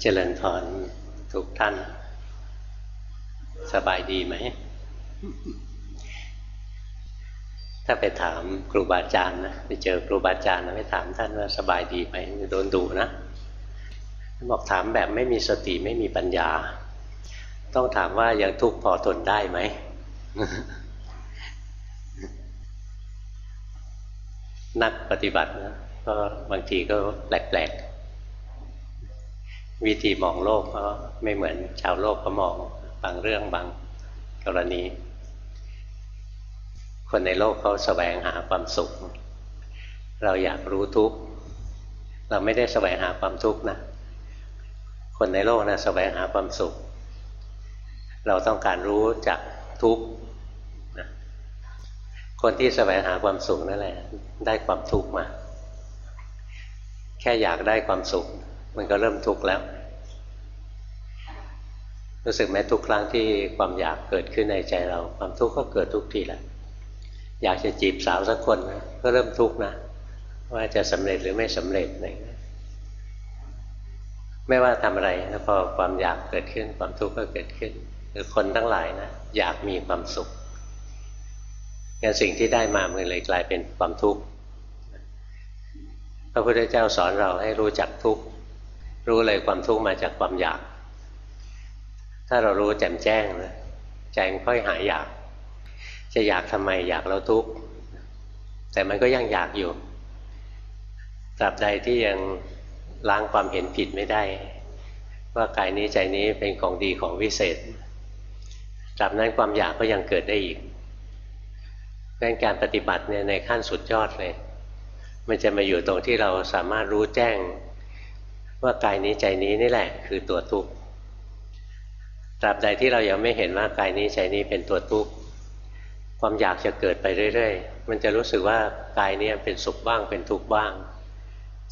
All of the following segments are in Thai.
เจริญพรทุกท่าน สบายดีไหม ถ้าไปถามครูบาอาจารย์นะไปเจอครูบาอาจารย์นะไปถามท่านว่าสบายดีไหมโดนดุนะบอกถามแบบไม่มีสติไม่มีปัญญา ต้องถามว่ายังทุกข์พอทนได้ไหมนักปฏิบัตินะก็บางทีก็แปลกๆ วิธีมองโลกก็ไม่เหมือนชาวโลกก็มองบางเรื่องบางกรณี คนในโลกเขาสแสวงหาความสุข เราอยากรู้ทุกข์เราไม่ได้สแสวงหาความทุกข์นะ คนในโลกนะสแสวงหาความสุข เราต้องการรู้จักทุกข์คนที่แสวงหาความสุขนั่นแหละ ได้ความทุกข์มา แค่อยากได้ความสุข มันก็เริ่มทุกข์แล้ว รู้สึกไหมทุกครั้งที่ความอยากเกิดขึ้นในใจเรา ความทุกข์ก็เกิดทุกทีแหละอยากจะจีบสาวสักคนนะก็เริ่มทุกข์นะ ว่าจะสำเร็จหรือไม่สำเร็จอะไรไม่ว่าทำอะไรนะพอความอยากเกิดขึ้น ความทุกข์ก็เกิดขึ้นหรือคนทั้งหลายนะอยากมีความสุขงั้นสิ่งที่ได้มามันเลยกลายเป็นความทุกข์พระพุทธเจ้าสอนเราให้รู้จักทุกข์ รู้เลยความทุกข์มาจากความอยาก ถ้าเรารู้แจ่มแจ้งนะใจมันค่อยหายอยาก จะอยากทำไมอยากแล้วทุกข์แต่มันก็ยังอยากอยู่ตราบใดที่ยังล้างความเห็นผิดไม่ได้ ว่ากายนี้ใจนี้เป็นของดีของวิเศษตราบนั้นความอยากก็ยังเกิดได้อีกดังนั้นการปฏิบัติเนี่ยในขั้นสุดยอดเลย มันจะมาอยู่ตรงที่เราสามารถรู้แจ้ง ว่ากายนี้ใจนี้นี่แหละ คือตัวทุกข์ตราบใดที่เรายังไม่เห็นว่ากายนี้ใจนี้เป็นตัวทุกข์ความอยากจะเกิดไปเรื่อยๆ มันจะรู้สึกว่ากายนี้เป็นสุขบ้างเป็นทุกข์บ้าง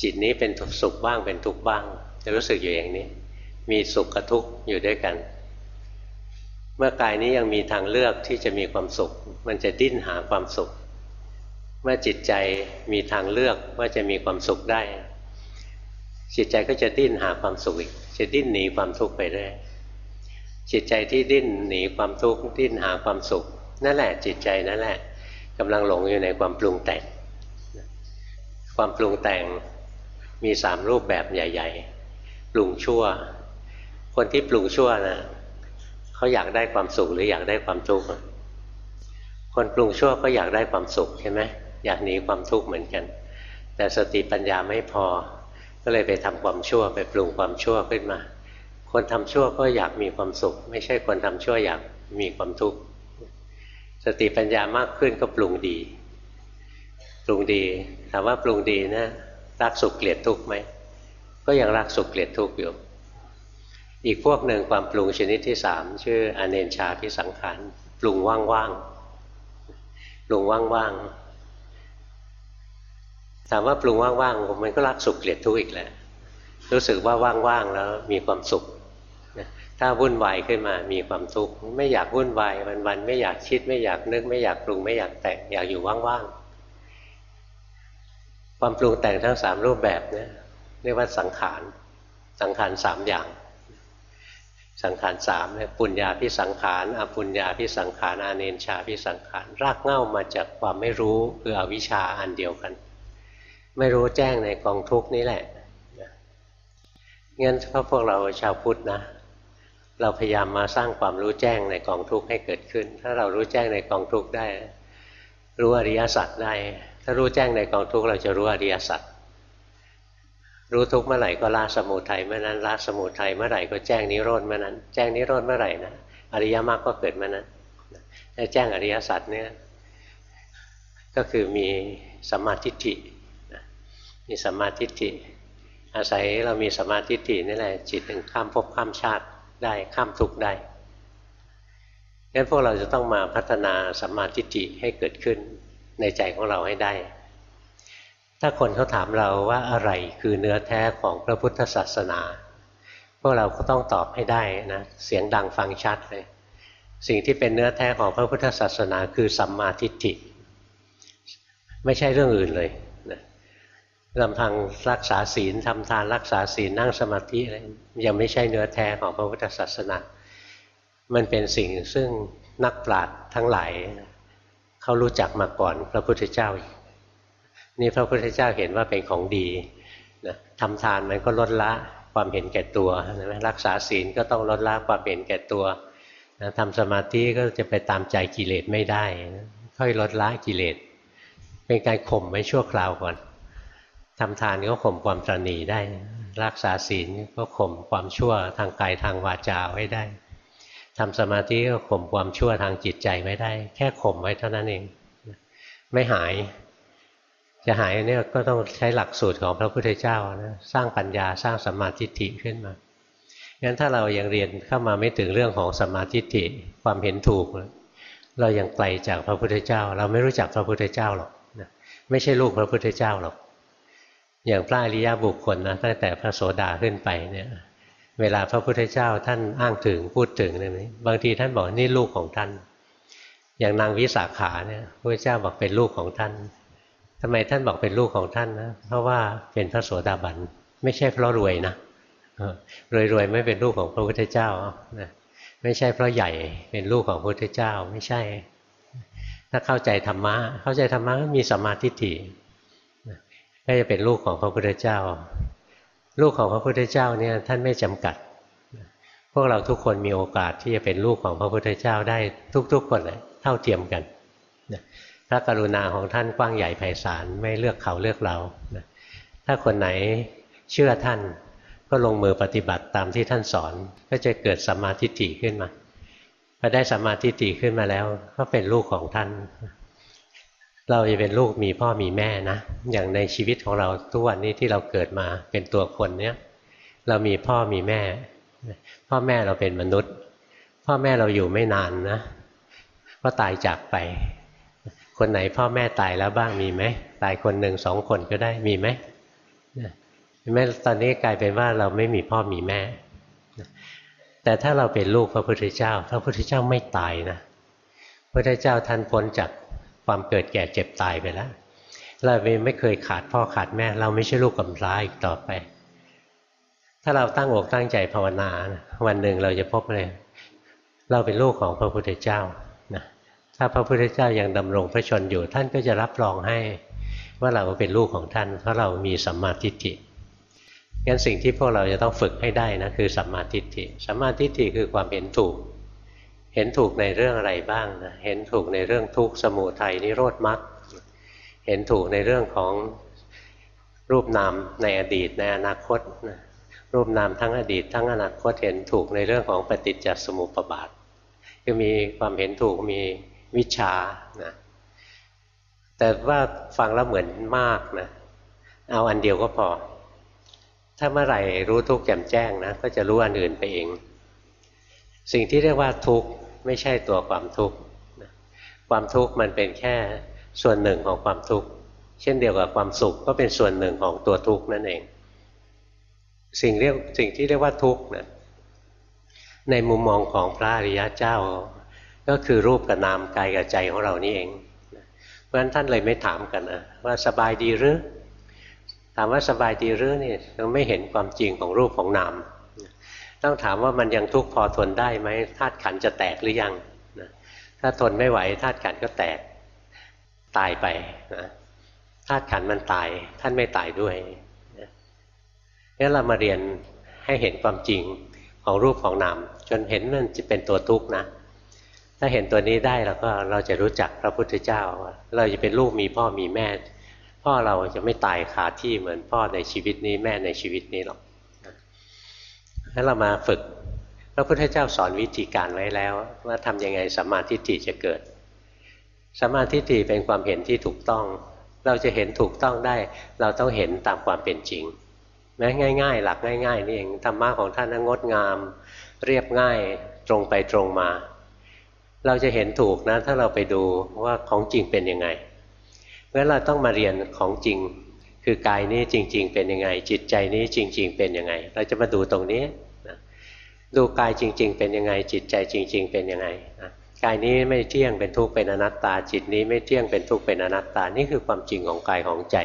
จิตนี้เป็นสุขบ้างเป็นทุกข์บ้าง จะรู้สึกอยู่อย่างนี้ มีสุขกับทุกข์อยู่ด้วยกัน เมื่อกายนี้ยังมีทางเลือกที่จะมีความสุข มันจะดิ้นหาความสุข เมื่อจิตใจมีทางเลือกว่าจะมีความสุขได้ จิตใจก็จะดิ้นหาความสุขอีกจะดิ้นหนีความทุกข์ไปเรื่อยจิตใจที่ดิ้นหนีความทุกข์ดิ้นหาความสุข นั่นแหละจิตใจนั่นแหละกำลังหลงอยู่ในความปรุงแต่ง ความปรุงแต่งมีสามรูปแบบใหญ่ ๆ ปรุงชั่ว คนที่ปรุงชั่วนะเขาอยากได้ความสุขหรืออยากได้ความทุกข์คนปรุงชั่วก็อยากได้ความสุขใช่ไหมอยากหนีความทุกข์เหมือนกัน แต่สติปัญญาไม่พอ ก็เลยไปทำความชั่วไปปรุงความชั่วขึ้นมา คนทำชั่วก็อยากมีความสุข ไม่ใช่คนทำชั่วอยากมีความทุกข์สติปัญญามากขึ้นก็ปรุงดี ปรุงดีถามว่าปรุงดีนะรักสุขเกลียดทุกข์ไหมก็ยังรักสุขเกลียดทุกข์อยู่อีกพวกหนึ่งความปรุงชนิดที่สามชื่ออเนนชาพิสังขารปรุงว่างๆปรุงว่างๆ ถามว่าปรุงว่างๆมันก็รักสุขเกลียดทุกข์อีกแหละรู้สึกว่าว่างๆแล้วมีความสุขถ้าวุ่นวายขึ้นมามีความทุกข์ไม่อยากวุ่นวายวันๆไม่อยากคิด ไม่อยากนึก ไม่อยากปรุงไม่อยากแต่งอยากอยู่ว่างๆความปรุงแต่งทั้งสามรูปแบบเนี่ยเรียกว่าสังขารสังขารสามอย่าง สังขารสามเนี่ยปุญญาพิสังขารอปุญญาพิสังขารอาเนนชาพิสังขารรากเง่ามาจากความไม่รู้คืออวิชชาอันเดียวกัน ไม่รู้แจ้งในกองทุกนี้แหละงั้นพวกเราชาวพุทธนะ เราพยายามมาสร้างความรู้แจ้งในกองทุกข์ให้เกิดขึ้น ถ้าเรารู้แจ้งในกองทุกข์ได้ รู้อริยสัจได้ ถ้ารู้แจ้งในกองทุกข์เราจะรู้อริยสัจรู้ทุกเมื่อไหร่ก็ละสมุทัยเมื่อนั้นละสมุทัยเมื่อไหร่ก็แจ้งนิโรธเมื่อนั้น แจ้งนิโรธเมื่อไหร่นะอริยมรรคก็เกิดเมื่อนั้นถ้าแจ้งอริยสัจเนี่ยก็คือมีสัมมาทิฏฐิ มีสัมมาทิฏฐิอาศัยเรามีสัมมาทิฏฐินี่แหละจิตถึงข้ามภพข้ามชาติได้ข้ามทุกข์ได้งั้นพวกเราจะต้องมาพัฒนาสัมมาทิฏฐิให้เกิดขึ้นในใจของเราให้ได้ ถ้าคนเขาถามเราว่าอะไรคือเนื้อแท้ของพระพุทธศาสนา พวกเราก็ต้องตอบให้ได้นะเสียงดังฟังชัดเลย สิ่งที่เป็นเนื้อแท้ของพระพุทธศาสนาคือสัมมาทิฏฐิ ไม่ใช่เรื่องอื่นเลย ลำพังรักษาศีลทำทานรักษาศีลนั่งสมาธิอะไรยังไม่ใช่เนื้อแท้ของพระพุทธศาสนา มันเป็นสิ่งซึ่งนักปราชญ์ทั้งหลายเขารู้จักมาก่อนพระพุทธเจ้า นี่พระพุทธเจ้าเห็นว่าเป็นของดีนะทำทานมันก็ลดละความเห็นแก่ตัวนะรักษาศีลก็ต้องลดละความเห็นแก่ตัวนะทำสมาธิก็จะไปตามใจกิเลสไม่ได้นะค่อยลดละกิเลส เป็นการข่มไว้ชั่วคราวก่อน ทำทานก็ข่มความตรณีได้ รักษาศีลก็ข่มความชั่วทางกายทางวาจาไว้ได้ทำสมาธิก็ข่มความชั่วทางจิตใจไว้ได้ แค่ข่มไว้เท่านั้นเอง ไม่หาย จะหายเนี่ยก็ต้องใช้หลักสูตรของพระพุทธเจ้านะสร้างปัญญาสร้างสมาธิิขึ้นมางั้นถ้าเรายังเรียนเข้ามาไม่ถึงเรื่องของสมาธิิความเห็นถูก เรายังไกลจากพระพุทธเจ้า เราไม่รู้จักพระพุทธเจ้าหรอกไม่ใช่ลูกพระพุทธเจ้าหรอก อย่างพระอริยบุคคลนะตั้งแต่พระโสดาขึ้นไปเนี่ยเวลาพระพุทธเจ้าท่านอ้างถึงพูดถึงเนี่ยบางทีท่านบอกนี่ลูกของท่าน อย่างนางวิสาขาเนี่ยพระเจ้าบอกเป็นลูกของท่านทำไมท่านบอกเป็นลูกของท่านนะเพราะว่าเป็นพระโสดาบันไม่ใช่เพราะรวยนะรวยๆไม่เป็นลูกของพระพุทธเจ้านะไม่ใช่เพราะใหญ่เป็นลูกของพระพุทธเจ้าไม่ใช่ ถ้าเข้าใจธรรมะเข้าใจธรรมะมีสมาธิ ก็จะเป็นลูกของพระพุทธเจ้า ลูกของพระพุทธเจ้าเนี่ยท่านไม่จำกัด พวกเราทุกคนมีโอกาสที่จะเป็นลูกของพระพุทธเจ้าได้ทุกๆคนเลยเท่าเทียมกันพระกรุณาของท่านกว้างใหญ่ไพศาลไม่เลือกเขาเลือกเราถ้าคนไหนเชื่อท่านก็ลงมือปฏิบัติตามที่ท่านสอนก็จะเกิดสัมมาทิฏฐิขึ้นมาพอได้สัมมาทิฏฐิขึ้นมาแล้ว ก็เป็นลูกของท่าน เราจะเป็นลูกมีพ่อมีแม่นะ อย่างในชีวิตของเราทุกวันนี้ที่เราเกิดมาเป็นตัวคนเนี้ยเรามีพ่อมีแม่ พ่อแม่เราเป็นมนุษย์ พ่อแม่เราอยู่ไม่นานนะก็ตายจากไป คนไหนพ่อแม่ตายแล้วบ้างมีไหมตายคนหนึ่งสองคนก็ได้มีไหมแม่ตอนนี้กลายเป็นว่าเราไม่มีพ่อมีแม่ แต่ถ้าเราเป็นลูกพระพุทธเจ้า พระพุทธเจ้าไม่ตายนะพระพุทธเจ้าท่านพ้นจาก ความเกิดแก่เจ็บตายไปแล้ว เราไม่เคยขาดพ่อขาดแม่ เราไม่ใช่ลูกกำพร้าอีกต่อไป ถ้าเราตั้งอกตั้งใจภาวนาวันหนึ่งเราจะพบเลย เราเป็นลูกของพระพุทธเจ้านะถ้าพระพุทธเจ้ายังดำรงพระชนอยู่ ท่านก็จะรับรองให้ว่าเราเป็นลูกของท่าน เพราะเรามีสัมมาทิฏฐิงั้นสิ่งที่พวกเราจะต้องฝึกให้ได้นะคือสัมมาทิฏฐิสัมมาทิฏฐิคือความเห็นถูก เห็นถูกในเรื่องอะไรบ้างนะเห็นถูกในเรื่องทุกข์สมุทัยนิโรธมรรคเห็นถูกในเรื่องของรูปนามในอดีตในอนาคตนะรูปนามทั้งอดีต ทั้งอนาคตเห็นถูกในเรื่องของปฏิจจสมุปบาทคือมีความเห็นถูกมีวิชานะแต่ว่าฟังแล้วเหมือนมากนะเอาอันเดียวก็พอ ถ้าเมื่อไหร่รู้ทุกข์แจ่มแจ้งนะก็จะรู้อันอื่นไปเอง สิ่งที่เรียกว่าทุกข์ ไม่ใช่ตัวความทุกข์ความทุกข์มันเป็นแค่ส่วนหนึ่งของความทุกข์เช่นเดียวกับความสุขก็เป็นส่วนหนึ่งของตัวทุกข์นั่นเอง สิ่งเรียกสิ่งที่เรียกว่าทุกข์นะในมุมมองของพระอริยะเจ้า ก็คือรูปกับนามกายกับใจของเรานี่เองเพราะฉะนั้นท่านเลยไม่ถามกันนะว่าสบายดีหรือถามว่าสบายดีหรือนี่เราไม่เห็นความจริงของรูปของนาม ต้องถามว่ามันยังทุกข์พอทนได้ไหมธาตุขันจะแตกหรือยังนะถ้าทนไม่ไหวธาตุขันก็แตกตายไปนะธาตุขันมันตาย ท่านไม่ตายด้วยนี่เรามาเรียนให้เห็นความจริงของรูปของนามจนเห็นมันจะเป็นตัวทุกข์นะ ถ้าเห็นตัวนี้ได้แล้วก็เราจะรู้จักพระพุทธเจ้า เราจะเป็นลูกมีพ่อมีแม่ พ่อเราจะไม่ตายคาที่เหมือนพ่อในชีวิตนี้แม่ในชีวิตนี้หรอก แล้วเรามาฝึกพระพุทธเจ้าสอนวิธีการไว้แล้ว ว่าทำยังไงสัมมาทิฏฐิจะเกิดสัมมาทิฏฐิเป็นความเห็นที่ถูกต้อง เราจะเห็นถูกต้องได้ เราต้องเห็นตามความเป็นจริงแม้ง่าย ๆ หลักง่าย ๆ นี่เองธรรมะของท่านงดงาม เรียบง่ายตรงไปตรงมา เราจะเห็นถูกนะ ถ้าเราไปดูว่าของจริงเป็นยังไงเพราะเราต้องมาเรียนของจริง คือกายนี้จริง ๆ เป็นยังไง จิตใจนี้จริง ๆ เป็นยังไง เราจะมาดูตรงนี้ ดูกายจริง ๆ เป็นยังไง จิตใจจริง ๆ เป็นยังไงกายนี้ไม่เที่ยงเป็นทุกข์เป็นอนัตตา จิตนี้ไม่เที่ยงเป็นทุกข์เป็นอนัตตานี่คือความจริงของกายของใจ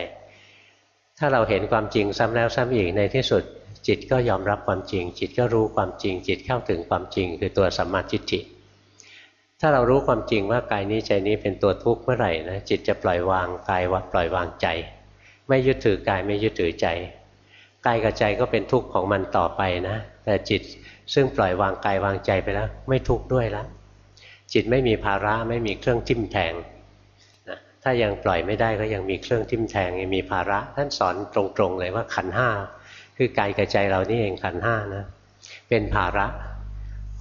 ถ้าเราเห็นความจริงซ้ำแล้วซ้ำอีกในที่สุด จิตก็ยอมรับความจริง จิตก็รู้ความจริง จิตเข้าถึงความจริง คือตัวสัมมาทิฏฐิถ้าเรารู้ความจริงว่ากายนี้ใจนี้เป็นตัวทุกข์เมื่อไหร่นะจิตจะปล่อยวางกายว่าปล่อยวางใจ ไม่ยึดถือกายไม่ยึดถือใจกายกับใจก็เป็นทุกข์ของมันต่อไปนะ แต่จิต ซึ่งปล่อยวางกายวางใจไปแล้ว ไม่ทุกข์ด้วยแล้วจิตไม่มีภาระไม่มีเครื่องทิ่มแทงนะถ้ายังปล่อยไม่ได้ก็ยังมีเครื่องทิ่มแทงยังมีภาระ ท่านสอนตรงๆเลยว่าขันห้าคือกายกับใจเรานี่เองขันห้านะเป็นภาระ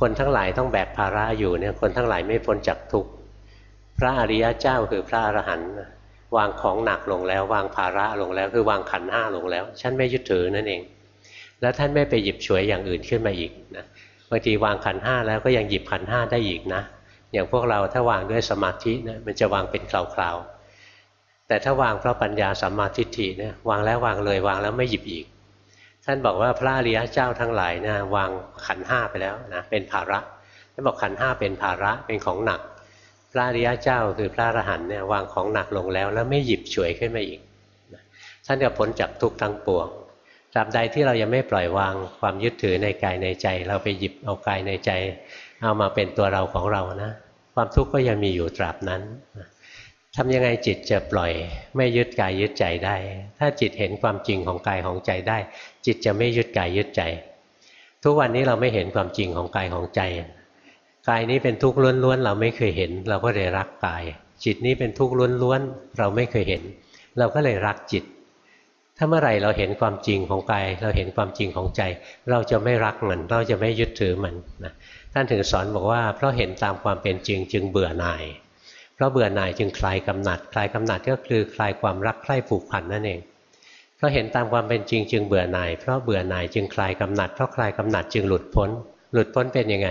คนทั้งหลายต้องแบกภาระอยู่เนี่ยคนทั้งหลายไม่พ้นจากทุกข์พระอริยเจ้าคือพระอรหันต์วางของหนักลงแล้ว วางภาระลงแล้วคือวางขันห้าลงแล้ว ฉันไม่ยึดถือนั่นเอง แล้วท่านไม่ไปหยิบฉวยอย่างอื่นขึ้นมาอีกนะบางทีวางขันห้าแล้วก็ยังหยิบขันห้าได้อีกนะอย่างพวกเราถ้าวางด้วยสมาธินะมันจะวางเป็นคราวๆแต่ถ้าวางเพราะปัญญาสัมมาทิฏฐิเนี่ยวางแล้ววางเลยวางแล้วไม่หยิบอีก ท่านบอกว่าพระอริยเจ้าทั้งหลายนะวางขันห้าไปแล้วนะเป็นภาระท่านบอกขันห้าเป็นภาระเป็นของหนัก พระอริยเจ้าคือพระอรหันต์เนี่ยวางของหนักลงแล้วแล้วไม่หยิบฉวยขึ้นมาอีกท่านจะพ้นจากทุกข์ทั้งปวง ตราบใดที่เรายังไม่ปล่อยวางความยึดถือในกายในใจ เราไปหยิบเอากายในใจ เอามาเป็นตัวเราของเรานะ ความทุกข์ก็ยังมีอยู่ตราบนั้นทำยังไงจิตจะปล่อยไม่ยึดกายยึดใจได้ ถ้าจิตเห็นความจริงของกายของใจได้ จิตจะไม่ยึดกายยึดใจ ทุกวันนี้เราไม่เห็นความจริงของกายของใจกายนี้เป็นทุกข์ล้วนๆเราไม่เคยเห็น เราก็เลยรักกาย จิตนี้เป็นทุกข์ล้วนๆเราไม่เคยเห็น เราก็เลยรักจิต ถ้าเมื่อไหร่เราเห็นความจริงของกายเราเห็นความจริงของใจ เราจะไม่รักมันเราจะไม่ยึดถือมันนะท่านถึงสอนบอกว่าเพราะเห็นตามความเป็นจริงจึงเบื่อหน่าย เพราะเบื่อหน่ายจึงคลายกำหนัด คลายกำหนัดก็คือคลายความรักใคร่ผูกพันนั่นเองเพราะเห็นตามความเป็นจริงจึงเบื่อหน่าย เพราะเบื่อหน่ายจึงคลายกำหนัด เพราะคลายกำหนัดจึงหลุดพ้น หลุดพ้นเป็นยังไง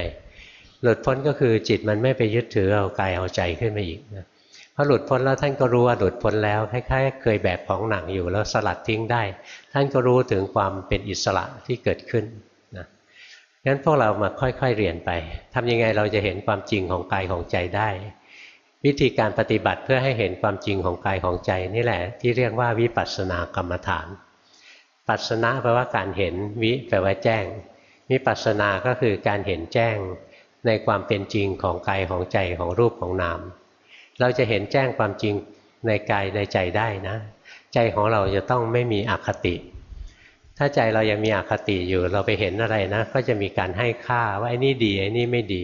หลุดพ้นก็คือจิตมันไม่ไปยึดถือเอากายเอาใจขึ้นมาอีกนะ อหลุดพ้นแล้วท่านก็รู้ว่าหลุดพ้นแล้วคล้ายๆเคยแบกของหนักอยู่แล้วสลัดทิ้งได้ ท่านก็รู้ถึงความเป็นอิสระที่เกิดขึ้นงั้นพวกเรามาค่อยๆเรียนไปทำยังไงเราจะเห็นความจริงของกายของใจได้ วิธีการปฏิบัติเพื่อให้เห็นความจริงของกายของใจนี่แหละ ที่เรียกว่าวิปัสสนากรรมฐาน ปัสสนาแปลว่าการเห็นวิแปลว่าแจ้งวิปัสสนาก็คือการเห็นแจ้งในความเป็นจริงของกายของใจของรูปของนาม เราจะเห็นแจ้งความจริงในกายในใจได้นะ ใจของเราจะต้องไม่มีอคติ ถ้าใจเรายังมีอคติอยู่เราไปเห็นอะไรนะ ก็จะมีการให้ค่าว่าไอ้นี่ดีไอ้นี่ไม่ดี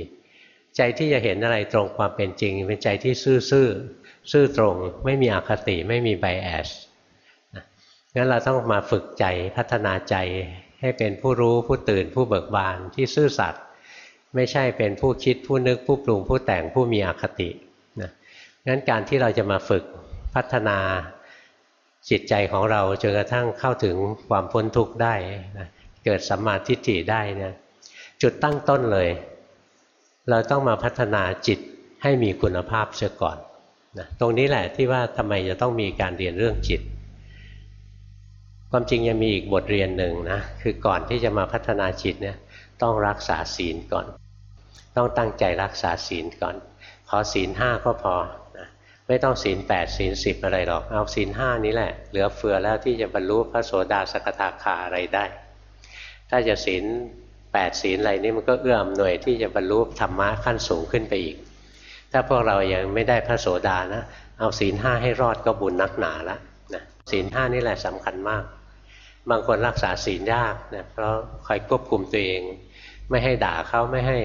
ใจที่จะเห็นอะไรตรงความเป็นจริง เป็นใจที่ซื่อซื่อซื่อตรงไม่มีอคติไม่มีไบแอสงั้นเราต้องมาฝึกใจพัฒนาใจให้เป็นผู้รู้ผู้ตื่นผู้เบิกบานที่ซื่อสัตย์ไม่ใช่เป็นผู้คิดผู้นึกผู้ปรุงผู้แต่งผู้มีอคติ งั้นการที่เราจะมาฝึกพัฒนาจิตใจของเราจนกระทั่งเข้าถึงความพ้นทุกข์ได้นะเกิดสัมมาทิฏฐิได้เนี่ยจุดตั้งต้นเลย เราต้องมาพัฒนาจิตให้มีคุณภาพเสียก่อนนะตรงนี้แหละที่ว่าทำไมจะต้องมีการเรียนเรื่องจิต ความจริงยังมีอีกบทเรียนหนึ่งนะคือก่อนที่จะมาพัฒนาจิตเนี่ยต้องรักษาศีลก่อน ต้องตั้งใจรักษาศีลก่อน ขอศีลห้าก็พอ ไม่ต้องศีลแปดศีลสิบอะไรหรอก เอาศีลห้านี้แหละ เหลือเฟือแล้วที่จะบรรลุพระโสดาสกทาคาอะไรได้ ถ้าจะศีลแปดศีลอะไรนี่มันก็เอื้อมหน่วยที่จะบรรลุธรรมะขั้นสูงขึ้นไปอีก ถ้าพวกเรายังไม่ได้พระโสดานะ เอาศีลห้าให้รอดก็บุญนักหนาละนะศีลห้านี่แหละสำคัญมาก บางคนรักษาศีลยากนะเพราะคอยควบคุมตัวเอง ไม่ให้ด่าเขาไม่ให้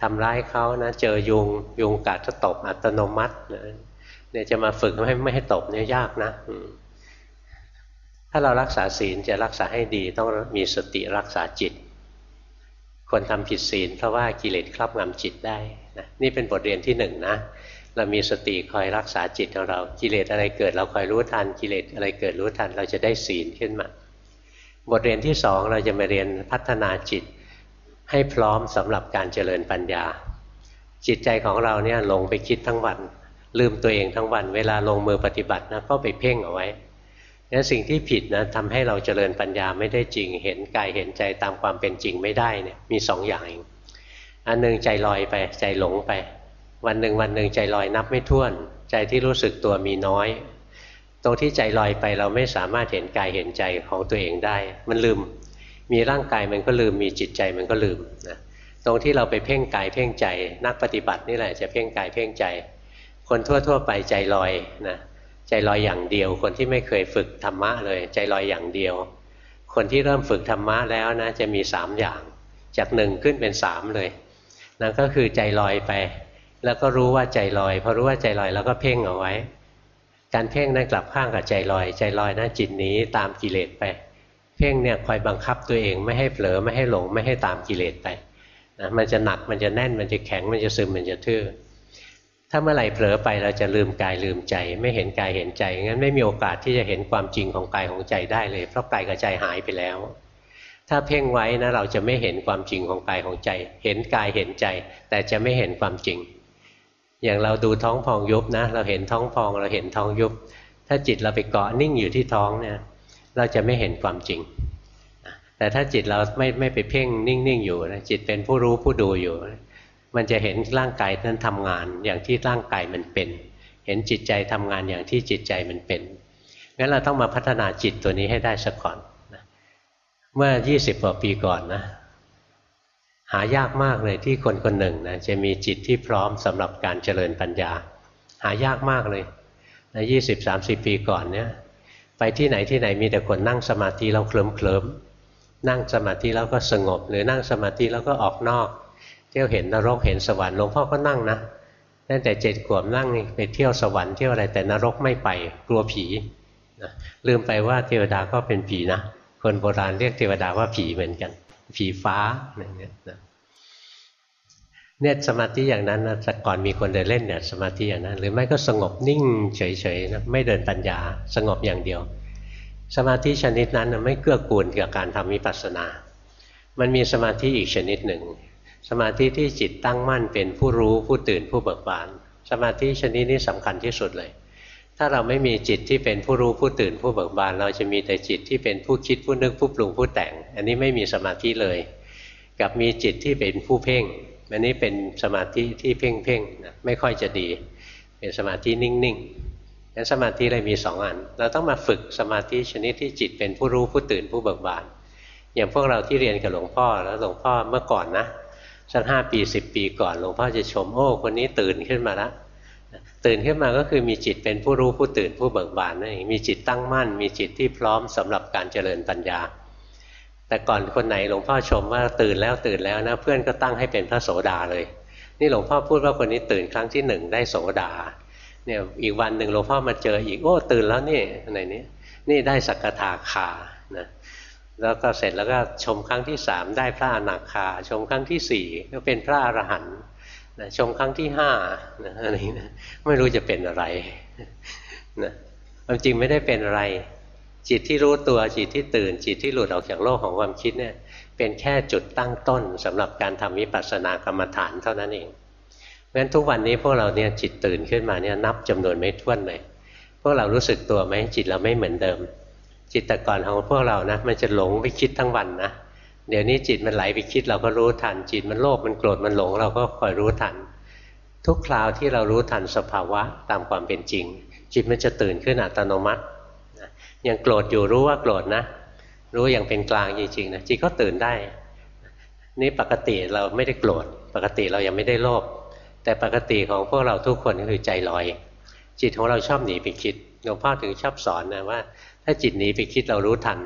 ทำร้ายเขานะ เจอยุงยุงกัดจะตบอัตโนมัตินะ เนี่ยจะมาฝึกไม่ไม่ให้ตกเนี่ยยากนะถ้าเรารักษาศีลจะรักษาให้ดีต้องมีสติรักษาจิตคนทำผิดศีลเพราะว่ากิเลสครอบงำจิตได้นะนี่เป็นบทเรียนที่หนึ่งนะเรามีสติคอยรักษาจิตของเรา กิเลสอะไรเกิด เราคอยรู้ทันกิเลสอะไรเกิดรู้ทัน เราจะได้ศีลขึ้นมา บทเรียนที่สองเราจะมาเรียนพัฒนาจิต ให้พร้อมสำหรับการเจริญปัญญา จิตใจของเราเนี่ยหลงไปคิดทั้งวัน ลืมตัวเองทั้งวัน เวลาลงมือปฏิบัตินะก็ไปเพ่งเอาไว้นั้นสิ่งที่ผิดนะทำให้เราเจริญปัญญาไม่ได้จริง เห็นกายเห็นใจตามความเป็นจริงไม่ได้เนี่ยมีสองอย่างเองอันหนึ่งใจลอยไปใจหลงไป วันหนึ่งวันหนึ่งใจลอยนับไม่ถ้วน ใจที่รู้สึกตัวมีน้อย ตรงที่ใจลอยไปเราไม่สามารถเห็นกายเห็นใจของตัวเองได้ มันลืม มีร่างกายมันก็ลืมมีจิตใจมันก็ลืมนะตรงที่เราไปเพ่งกายเพ่งใจ นักปฏิบัตินี่แหละจะเพ่งกายเพ่งใจ คนทั่ว ๆ ไปใจลอยนะใจลอยอย่างเดียว คนที่ไม่เคยฝึกธรรมะเลย ใจลอยอย่างเดียว คนที่เริ่มฝึกธรรมะแล้วนะจะมีสามอย่าง จากหนึ่งขึ้นเป็นสามเลยนั่นก็คือใจลอยไป แล้วก็รู้ว่าใจลอยพอรู้ว่าใจลอยแล้วก็เพ่งเอาไว้ การเพ่งนั้นกลับข้างกับใจลอย ใจลอยนะจิตนี้ตามกิเลสไป เพ่งเนี่ยคอยบังคับตัวเองไม่ให้เผลอไม่ให้หลงไม่ให้ตามกิเลสไปนะมันจะหนักมันจะแน่นมันจะแข็งมันจะซึมมันจะทื่อ ถ้าเมื่อไหร่เผลอไปเราจะลืมกายลืมใจ ไม่เห็นกายเห็นใจ งั้นไม่มีโอกาสที่จะเห็นความจริงของกายของใจได้เลย เพราะกายกับใจหายไปแล้ว ถ้าเพ่งไว้นะเราจะไม่เห็นความจริงของกายของใจ เห็นกายเห็นใจ แต่จะไม่เห็นความจริง อย่างเราดูท้องพองยุบนะ เราเห็นท้องพองเราเห็นท้องยุบ ถ้าจิตเราไปเกาะนิ่งอยู่ที่ท้องเนี่ยเราจะไม่เห็นความจริง แต่ถ้าจิตเราไม่ไม่ไปเพ่งนิ่งๆอยู่นะจิตเป็นผู้รู้ผู้ดูอยู่ มันจะเห็นร่างกายนั้นทำงานอย่างที่ร่างกายมันเป็น เห็นจิตใจทำงานอย่างที่จิตใจมันเป็นงั้นเราต้องมาพัฒนาจิตตัวนี้ให้ได้สักก่อนนะเมื่อ 20 กว่าปีก่อนนะ หายากมากเลยที่คนคนหนึ่งนะจะมีจิตที่พร้อมสำหรับการเจริญปัญญา หายากมากเลยในยี่สิบสามสิบปีก่อนเนี่ยไปที่ไหนที่ไหนมีแต่คนนั่งสมาธิแล้วเคลิ้มเคลิ้มนั่งสมาธิแล้วก็สงบ หรือนั่งสมาธิแล้วก็ออกนอก เที่ยวเห็นนรกเห็นสวรรค์หลวงพ่อก็นั่งนะตั้งแต่เจ็ดขวบนั่งไปเที่ยวสวรรค์เที่ยวอะไรแต่นรกไม่ไปกลัวผีนะลืมไปว่าเทวดาก็เป็นผีนะคนโบราณเรียกเทวดาว่าผีเหมือนกัน ผีฟ้าอะไรเงี้ยนะเนี่ยสมาธิอย่างนั้นนะแต่ก่อนมีคนเดินเล่นเนี่ยสมาธิอย่างนั้น หรือไม่ก็สงบนิ่งเฉยๆนะไม่เดินปัญญาสงบอย่างเดียว สมาธิชนิดนั้นไม่เกื้อกูลกับการทำวิปัสสนา มันมีสมาธิอีกชนิดหนึ่ง สมาธิที่จิตตั้งมั่นเป็นผู้รู้ผู้ตื่นผู้เบิกบาน สมาธิชนิดนี้สำคัญที่สุดเลย ถ้าเราไม่มีจิตที่เป็นผู้รู้ผู้ตื่นผู้เบิกบาน เราจะมีแต่จิตที่เป็นผู้คิดผู้นึกผู้ปรุงผู้แต่ง อันนี้ไม่มีสมาธิเลย กับมีจิตที่เป็นผู้เพ่งอันนี้เป็นสมาธิที่เพ่งเพ่งไม่ค่อยจะดี เป็นสมาธินิ่งๆงั้นสมาธิเลยมีสองอัน เราต้องมาฝึกสมาธิชนิดที่จิตเป็นผู้รู้ผู้ตื่นผู้เบิกบาน อย่างพวกเราที่เรียนกับหลวงพ่อแล้วหลวงพ่อเมื่อก่อนนะ สักห้าปีสิบปีก่อนหลวงพ่อจะชมโอ้คนนี้ตื่นขึ้นมาแล้วตื่นขึ้นมาก็คือมีจิตเป็นผู้รู้ผู้ตื่นผู้เบิกบานนั่นเองมีจิตตั้งมั่น มีจิตที่พร้อมสำหรับการเจริญปัญญา แต่ก่อนคนไหนหลวงพ่อชมว่าตื่นแล้วตื่นแล้วนะเพื่อนก็ตั้งให้เป็นพระโสดาเลย นี่หลวงพ่อพูดว่าคนนี้ตื่นครั้งที่หนึ่งได้โสดาเนี่ยอีกวันหนึ่งหลวงพ่อมาเจออีกโอ้ตื่นแล้วนี่อะไรนี้นี่ได้สักทาคา แล้วก็เสร็จแล้วก็ชมครั้งที่สามได้พระอนาคา ชมครั้งที่สี่ก็เป็นพระอรหันต์ชมครั้งที่ห้าอะไรนะไม่รู้จะเป็นอะไรนะความจริงไม่ได้เป็นอะไร จิตที่รู้ตัวจิตที่ตื่น จิตที่หลุดออกจากโลกของความคิดเนี่ยเป็นแค่จุดตั้งต้นสำหรับการทำวิปัสสนากรรมฐานเท่านั้นเองเพราะฉะนั้นทุกวันนี้พวกเราเนี่ยจิตตื่นขึ้นมาเนี่ยนับจำนวนไม่ถ้วนเลยพวกเรารู้สึกตัวไหมจิตเราไม่เหมือนเดิม จิตแต่ก่อนของพวกเรานะมันจะหลงไปคิดทั้งวันนะเดี๋ยวนี้จิตมันไหลไปคิดเราก็รู้ทัน จิตมันโลภมันโกรธมันหลง เราก็คอยรู้ทัน ทุกคราวที่เรารู้ทันสภาวะตามความเป็นจริง จิตมันจะตื่นขึ้นอัตโนมัติยังโกรธอยู่รู้ว่าโกรธนะรู้อย่างเป็นกลางจริงๆนะจิตก็ตื่นได้ นี่ปกติเราไม่ได้โกรธปกติเรายังไม่ได้โลภแต่ปกติของพวกเราทุกคนก็คือใจลอย จิตของเราชอบหนีไปคิดหลวงพ่อถึงชอบสอนนะว่า ถ้าจิตหนีไปคิดเรารู้ทัน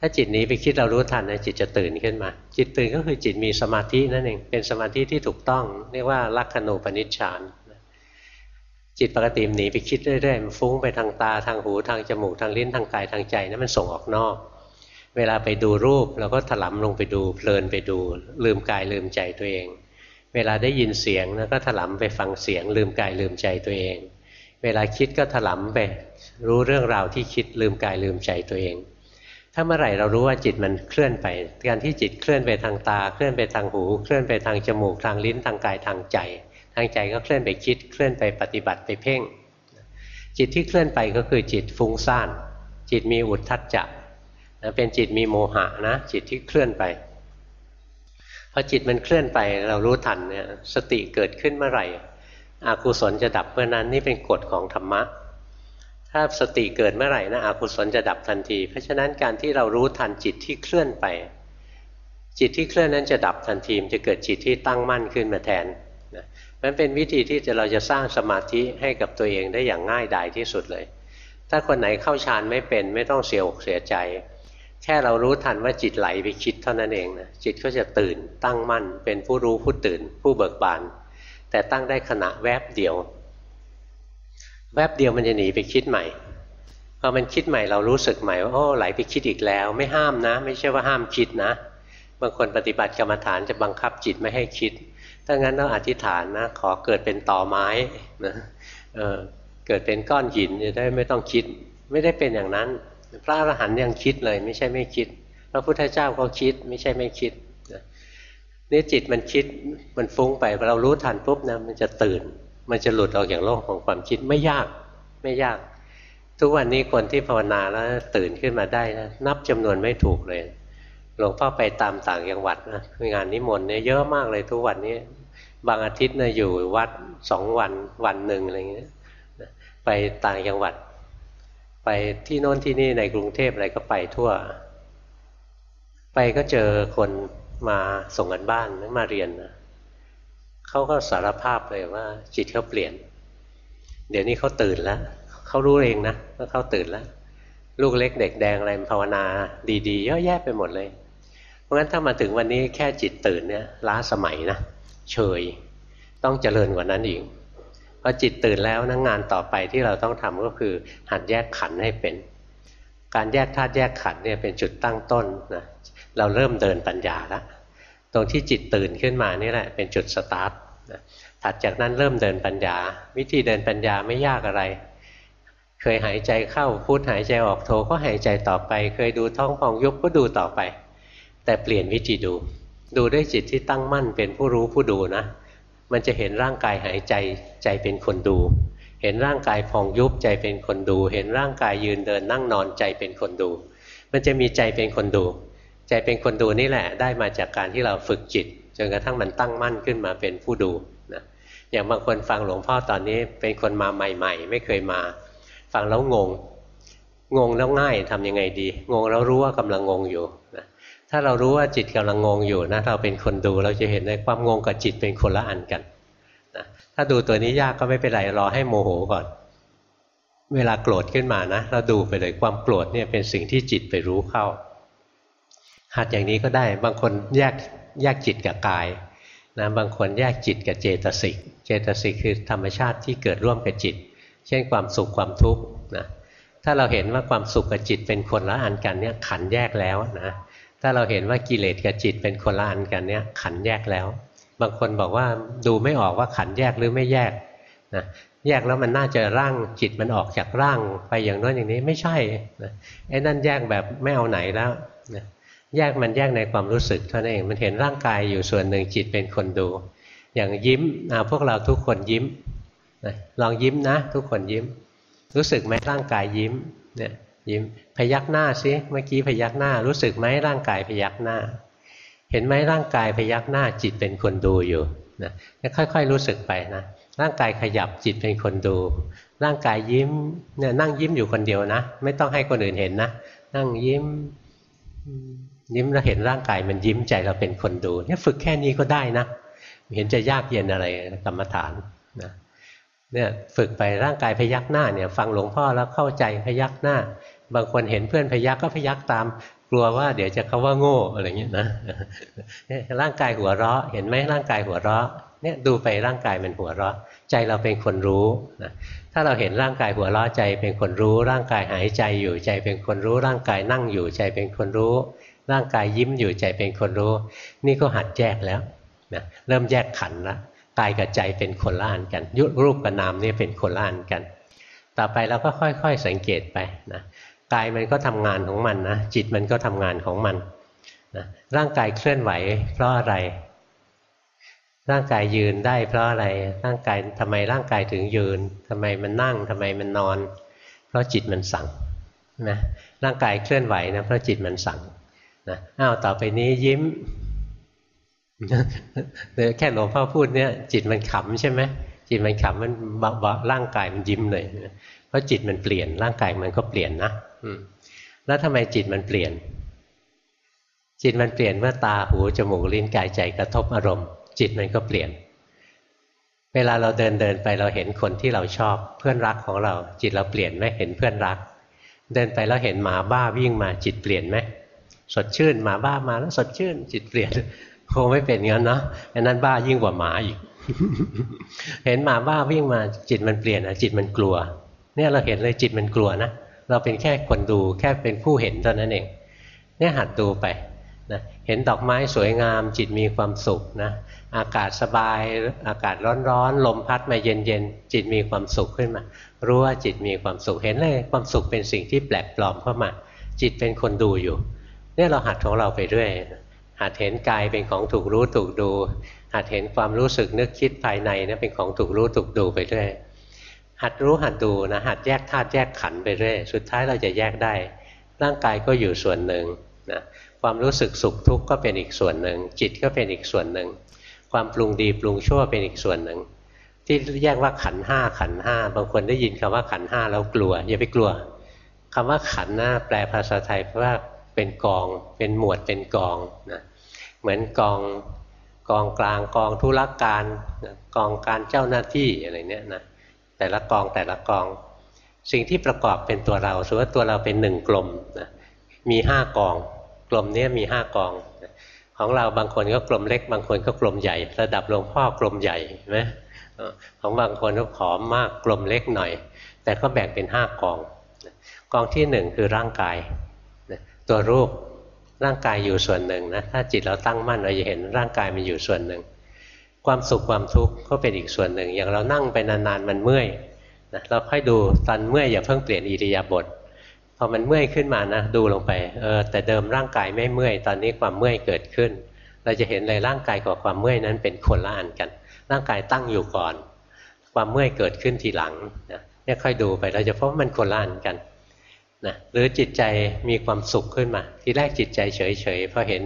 ถ้าจิตหนีไปคิดเรารู้ทันนะจิตจะตื่นขึ้นมา จิตตื่นก็คือจิตมีสมาธินั่นเองเป็นสมาธิที่ถูกต้องเรียกว่าลักขณูปนิชฌานจิตปกติหนีไปคิดเรื่อยๆมันฟุ้งไปทางตาทางหูทางจมูกทางลิ้นทางกายทางใจนั้นมันส่งออกนอก เวลาไปดูรูปเราก็ถลำลงไปดูเพลินไปดู ลืมกายลืมใจตัวเอง เวลาได้ยินเสียงนะก็ถลำไปฟังเสียง ลืมกายลืมใจตัวเอง เวลาคิดก็ถลำไป รู้เรื่องราวที่คิดลืมกายลืมใจตัวเอง ถ้าเมื่อไหร่เรารู้ว่าจิตมันเคลื่อนไป การที่จิตเคลื่อนไปทางตา เคลื่อนไปทางหู เคลื่อนไปทางจมูก ทางลิ้น ทางกาย ทางใจ ทางใจก็เคลื่อนไปคิด เคลื่อนไปปฏิบัติไปเพ่ง จิตที่เคลื่อนไปก็คือจิตฟุ้งซ่าน จิตมีอุทธัจจะเป็นจิตมีโมหะนะ จิตที่เคลื่อนไปพอจิตมันเคลื่อนไปเรารู้ทันเนี่ยสติเกิดขึ้นเมื่อไหร่ อากุศลจะดับเมื่อนั้นนี่เป็นกฎของธรรมะ ถ้าสติเกิดเมื่อไหร่นะอกุศลจะดับทันที เพราะฉะนั้นการที่เรารู้ทันจิตที่เคลื่อนไป จิตที่เคลื่อนนั้นจะดับทันทีจะเกิดจิตที่ตั้งมั่นขึ้นมาแทนนะมันเป็นวิธีที่จะเราจะสร้างสมาธิให้กับตัวเองได้อย่างง่ายดายที่สุดเลย ถ้าคนไหนเข้าฌานไม่เป็นไม่ต้องเสียอกเสียใจ แค่เรารู้ทันว่าจิตไหลไปคิดเท่านั้นเองนะจิตก็จะตื่นตั้งมั่นเป็นผู้รู้ผู้ตื่นผู้เบิกบาน แต่ตั้งได้ขณะแวบเดียว แวบเดียวมันจะหนีไปคิดใหม่พอมันคิดใหม่เรารู้สึกใหม่ว่าโอ้ไหลไปคิดอีกแล้ว ไม่ห้ามนะ ไม่ใช่ว่าห้ามคิดนะ บางคนปฏิบัติกรรมฐานจะบังคับจิตไม่ให้คิดถ้างั้นต้องอธิษฐานนะขอเกิดเป็นต่อไม้นะเเกิดเป็นก้อนหินจะได้ไม่ต้องคิด ไม่ได้เป็นอย่างนั้น พระอรหันต์ยังคิดเลย ไม่ใช่ไม่คิดพระพุทธเจ้าก็คิด ไม่ใช่ไม่คิด นี่จิตมันคิดมันฟุ้งไปเรารู้ทันปุ๊บนะมันจะตื่น มันจะหลุดออกจากโลกของความคิดไม่ยากไม่ยาก ทุกวันนี้คนที่ภาวนาแล้วตื่นขึ้นมาได้นะนับจำนวนไม่ถูกเลยหลวงพ่อไปตามต่างจังหวัดนะงานนิมนต์เนี่ยเยอะมากเลยทุกวันนี้ บางอาทิตย์นี่ยอยู่วัดสองวันวันหนึ่งอะไรเงี้ยไปต่างจังหวัด ไปที่โน้นที่นี่ในกรุงเทพอะไรก็ไปทั่ว ไปก็เจอคน มาส่งกันบ้านมาเรียนนะเขาก็สารภาพเลยว่า จิตเขาเปลี่ยน เดี๋ยวนี้เขาตื่นแล้วเขารู้เองนะว่าเขาตื่นแล้ว ลูกเล็กเด็กแดงอะไรภาวนา ดีๆเยอะแยะไปหมดเลย เพราะงั้นถ้ามาถึงวันนี้แค่จิตตื่นเนี่ยล้าสมัยนะเฉยต้องเจริญกว่านั้นอีกพอจิตตื่นแล้วนะงานต่อไปที่เราต้องทำก็คือหัดแยกขันให้เป็น การแยกธาตุแยกขันเนี่ยเป็นจุดตั้งต้นนะ เราเริ่มเดินปัญญาแล้วตรงที่จิตตื่นขึ้นมานี่แหละเป็นจุดสตาร์ทถัดจากนั้นเริ่มเดินปัญญา วิธีเดินปัญญาไม่ยากอะไร เคยหายใจเข้าพุทหายใจออกโทก็หายใจต่อไป เคยดูท้องพองยุบก็ดูต่อไป แต่เปลี่ยนวิธีดู ดูด้วยจิตที่ตั้งมั่นเป็นผู้รู้ผู้ดูนะ มันจะเห็นร่างกายหายใจใจเป็นคนดู เห็นร่างกายพองยุบใจเป็นคนดู เห็นร่างกายยืนเดินนั่งนอนใจเป็นคนดู มันจะมีใจเป็นคนดู ใจเป็นคนดูนี่แหละได้มาจากการที่เราฝึกจิตจนกระทั่งมันตั้งมั่นขึ้นมาเป็นผู้ดูนะอย่างบางคนฟังหลวงพ่อตอนนี้เป็นคนมาใหม่ ๆ ไม่เคยมา ฟังแล้วงง งงแล้วง่ายทํำยังไงดี งงแล้วรู้ว่ากำลังงงอยู่นะถ้าเรารู้ว่าจิตกำลังงงอยู่นะเราเป็นคนดูเราจะเห็นในความงงกับจิตเป็นคนละอันกันนะถ้าดูตัวนี้ยากก็ไม่เป็นไรรอให้โมโหก่อน เวลาโกรธขึ้นมานะ เราดูไปเลยความโกรธเนี่ยเป็นสิ่งที่จิตไปรู้เข้า หัดอย่างนี้ก็ได้ บางคนแยกแยกจิตกับกายนะบางคนแยกจิตกับเจตสิก เจตสิกคือธรรมชาติที่เกิดร่วมกับจิต เช่นความสุขความทุกข์นะถ้าเราเห็นว่าความสุขกับจิตเป็นคนละอันกันเนี่ยขันแยกแล้วนะถ้าเราเห็นว่ากิเลสกับจิตเป็นคนละอันกันเนี่ยขันแยกแล้ว บางคนบอกว่าดูไม่ออกว่าขันแยกหรือไม่แยกนะแยกแล้วมันน่าจะร่างจิตมันออกจากร่างไปอย่างน้อยอย่างนี้ไม่ใช่นะไอ้นั่นแยกแบบไม่เอาไหนแล้วนะ แยกมันแยกในความรู้สึกเท่านั้นเองมันเห็นร่างกายอยู่ส่วนหนึ่งจิตเป็นคนดู อย่างยิ้มพวกเราทุกคนยิ้มนะลองยิ้มนะ ทุกคนยิ้ม รู้สึกไหมร่างกายยิ้มเนี่ยยิ้มพยักหน้าซิเมื่อกี้พยักหน้า รู้สึกไหมร่างกายพยักหน้า เห็นไหมร่างกายพยักหน้าจิตเป็นคนดูอยู่นะค่อยๆรู้สึกไปนะร่างกายขยับจิตเป็นคนดู ร่างกายยิ้มเนี่ยนั่งยิ้มอยู่คนเดียวนะ ไม่ต้องให้คนอื่นเห็นนะ นั่งยิ้ม ยิ้มแล้วเห็นร่างกายมันยิ้มใจเราเป็นคนดูเนี่ยฝึกแค่นี้ก็ได้นะเห็นจะยากเย็นอะไรกรรมฐานนะเนี่ยฝึกไปร่างกายพยักหน้าเนี่ย ฟังหลวงพ่อแล้วเข้าใจพยักหน้า บางคนเห็นเพื่อนพยักก็พยักตาม กลัวว่าเดี๋ยวจะเขาว่าโง่อะไรเงี้ยนะร่างกายหัวเราะ เห็นไหมร่างกายหัวเราะเนี่ยดูไปร่างกายมันหัวเราะ ใจเราเป็นคนรู้นะถ้าเราเห็นร่างกายหัวเราะใจเป็นคนรู้ ร่างกายหายใจอยู่ใจเป็นคนรู้ร่างกายนั่งอยู่ใจเป็นคนรู้ ร่างกายยิ้มอยู่ใจเป็นคนรู้ นี่ก็หัดแยกแล้วนะเริ่มแยกขันละกายกับใจเป็นคนละอันกันยุรูปกับนามนี่เป็นคนละอันกัน ต่อไปเราก็ค่อยๆสังเกตไปนะกายมันก็ทำงานของมันนะจิตมันก็ทำงานของมันนะร่างกายเคลื่อนไหว เพราะอะไร ร่างกายยืนได้ เพราะอะไรร่างกายทำไมร่างกายถึงยืนทำไมมันนั่งทำไมมันนอน เพราะจิตมันสั่งนะร่างกายเคลื่อนไหวนะเพราะจิตมันสั่ง นะอ้าวต่อไปนี้ยิ้มแค่หลวงพ่อพูดเนี่ย จิตมันขำใช่ไหมจิตมันขำมันบะร่างกายมันยิ้มเลยเพราะจิตมันเปลี่ยนร่างกายมันก็เปลี่ยนนะแล้วทำไมจิตมันเปลี่ยน จิตมันเปลี่ยนเมื่อตาหูจมูกลิ้นกายใจกระทบอารมณ์ จิตมันก็เปลี่ยน เวลาเราเดินเดินไปเราเห็นคนที่เราชอบ เพื่อนรักของเรา จิตเราเปลี่ยนไหมเห็นเพื่อนรัก เดินไปแล้วเห็นหมาบ้าวิ่งมาจิตเปลี่ยนไหม สดชื่นหมาบ้ามาแล้วสดชื่น จิตเปลี่ยนคงไม่เป็นงั้นเนาะอันนั้นบ้ายิ่งกว่าหมาอีก เห็นหมาบ้าวิ่งมาจิตมันเปลี่ยนนะจิตมันกลัว เนี่ยเราเห็นเลยจิตมันกลัวนะเราเป็นแค่คนดูแค่เป็นผู้เห็นเท่านั้นเอง เนี่ยหัดดูไปนะเห็นดอกไม้สวยงาม จิตมีความสุขนะอากาศสบาย อากาศร้อนๆลมพัดมาเย็นๆจิตมีความสุขขึ้นมา รู้ว่าจิตมีความสุขเห็นเลยความสุขเป็นสิ่งที่แปลกปลอมเข้ามา จิตเป็นคนดูอยู่ เนี่ยเราหัดของเราไปเรื่อยหัดเห็นกายเป็นของถูกรู้ถูกดู หัดเห็นความรู้สึกนึกคิดภายในเนี่ยเป็นของถูกรู้ถูกดูไปเรื่อยหัดรู้หัดดูนะหัดแยกธาตุแยกขันไปเรื่อยสุดท้ายเราจะแยกได้ ร่างกายก็อยู่ส่วนหนึ่งนะความรู้สึกสุขทุกข์ก็เป็นอีกส่วนหนึ่ง จิตก็เป็นอีกส่วนหนึ่ง ความปรุงดีปรุงชั่วเป็นอีกส่วนหนึ่ง ที่แยกว่าขันห้าขันห้าบางคนได้ยินคำว่าขันห้าแล้วกลัวอย่าไปกลัวคำว่าขันหน้าแปลภาษาไทยเพราะว่า เป็นกอง เป็นหมวดเป็นกองนะเหมือนกองกองกลางกองธุรการกองการเจ้าหน้าที่อะไรเนี้ยนะแต่ละกองแต่ละกอง สิ่งที่ประกอบเป็นตัวเราสมมติว่าตัวเราเป็นหนึ่งกลมนะมีห้ากอง กลมนี้มีห้ากองของเราบางคนก็กลมเล็ก บางคนก็กลมใหญ่ ระดับหลวงพ่อกลมใหญ่ไหมของบางคนก็ผอมมากกลมเล็กหน่อย แต่ก็แบ่งเป็นห้ากอง กองที่หนึ่งคือร่างกาย ตัวรูปร่างกายอยู่ส่วนหนึ่งนะถ้าจิตเราตั้งมั่นเราจะเห็นร่างกายมันอยู่ส่วนหนึ่ง ความสุขความทุกข์ก็เป็นอีกส่วนหนึ่ง อย่างเรานั่งไปนานๆมันเมื่อยนะเราค่อยดูตอนเมื่อยอย่าเพิ่งเปลี่ยนอิริยาบถพอมันเมื่อยขึ้นมานะดูลงไปเออแต่เดิมร่างกายไม่เมื่อย ตอนนี้ความเมื่อยเกิดขึ้น เราจะเห็นเลยร่างกายกับความเมื่อยนั้นเป็นคนละอันกัน ร่างกายตั้งอยู่ก่อน ความเมื่อยเกิดขึ้นทีหลังนะเนี่ยค่อยดูไปเราจะพบว่ามันคนละอันกัน นะหรือจิตใจมีความสุขขึ้นมา ทีแรกจิตใจเฉยๆพอเห็น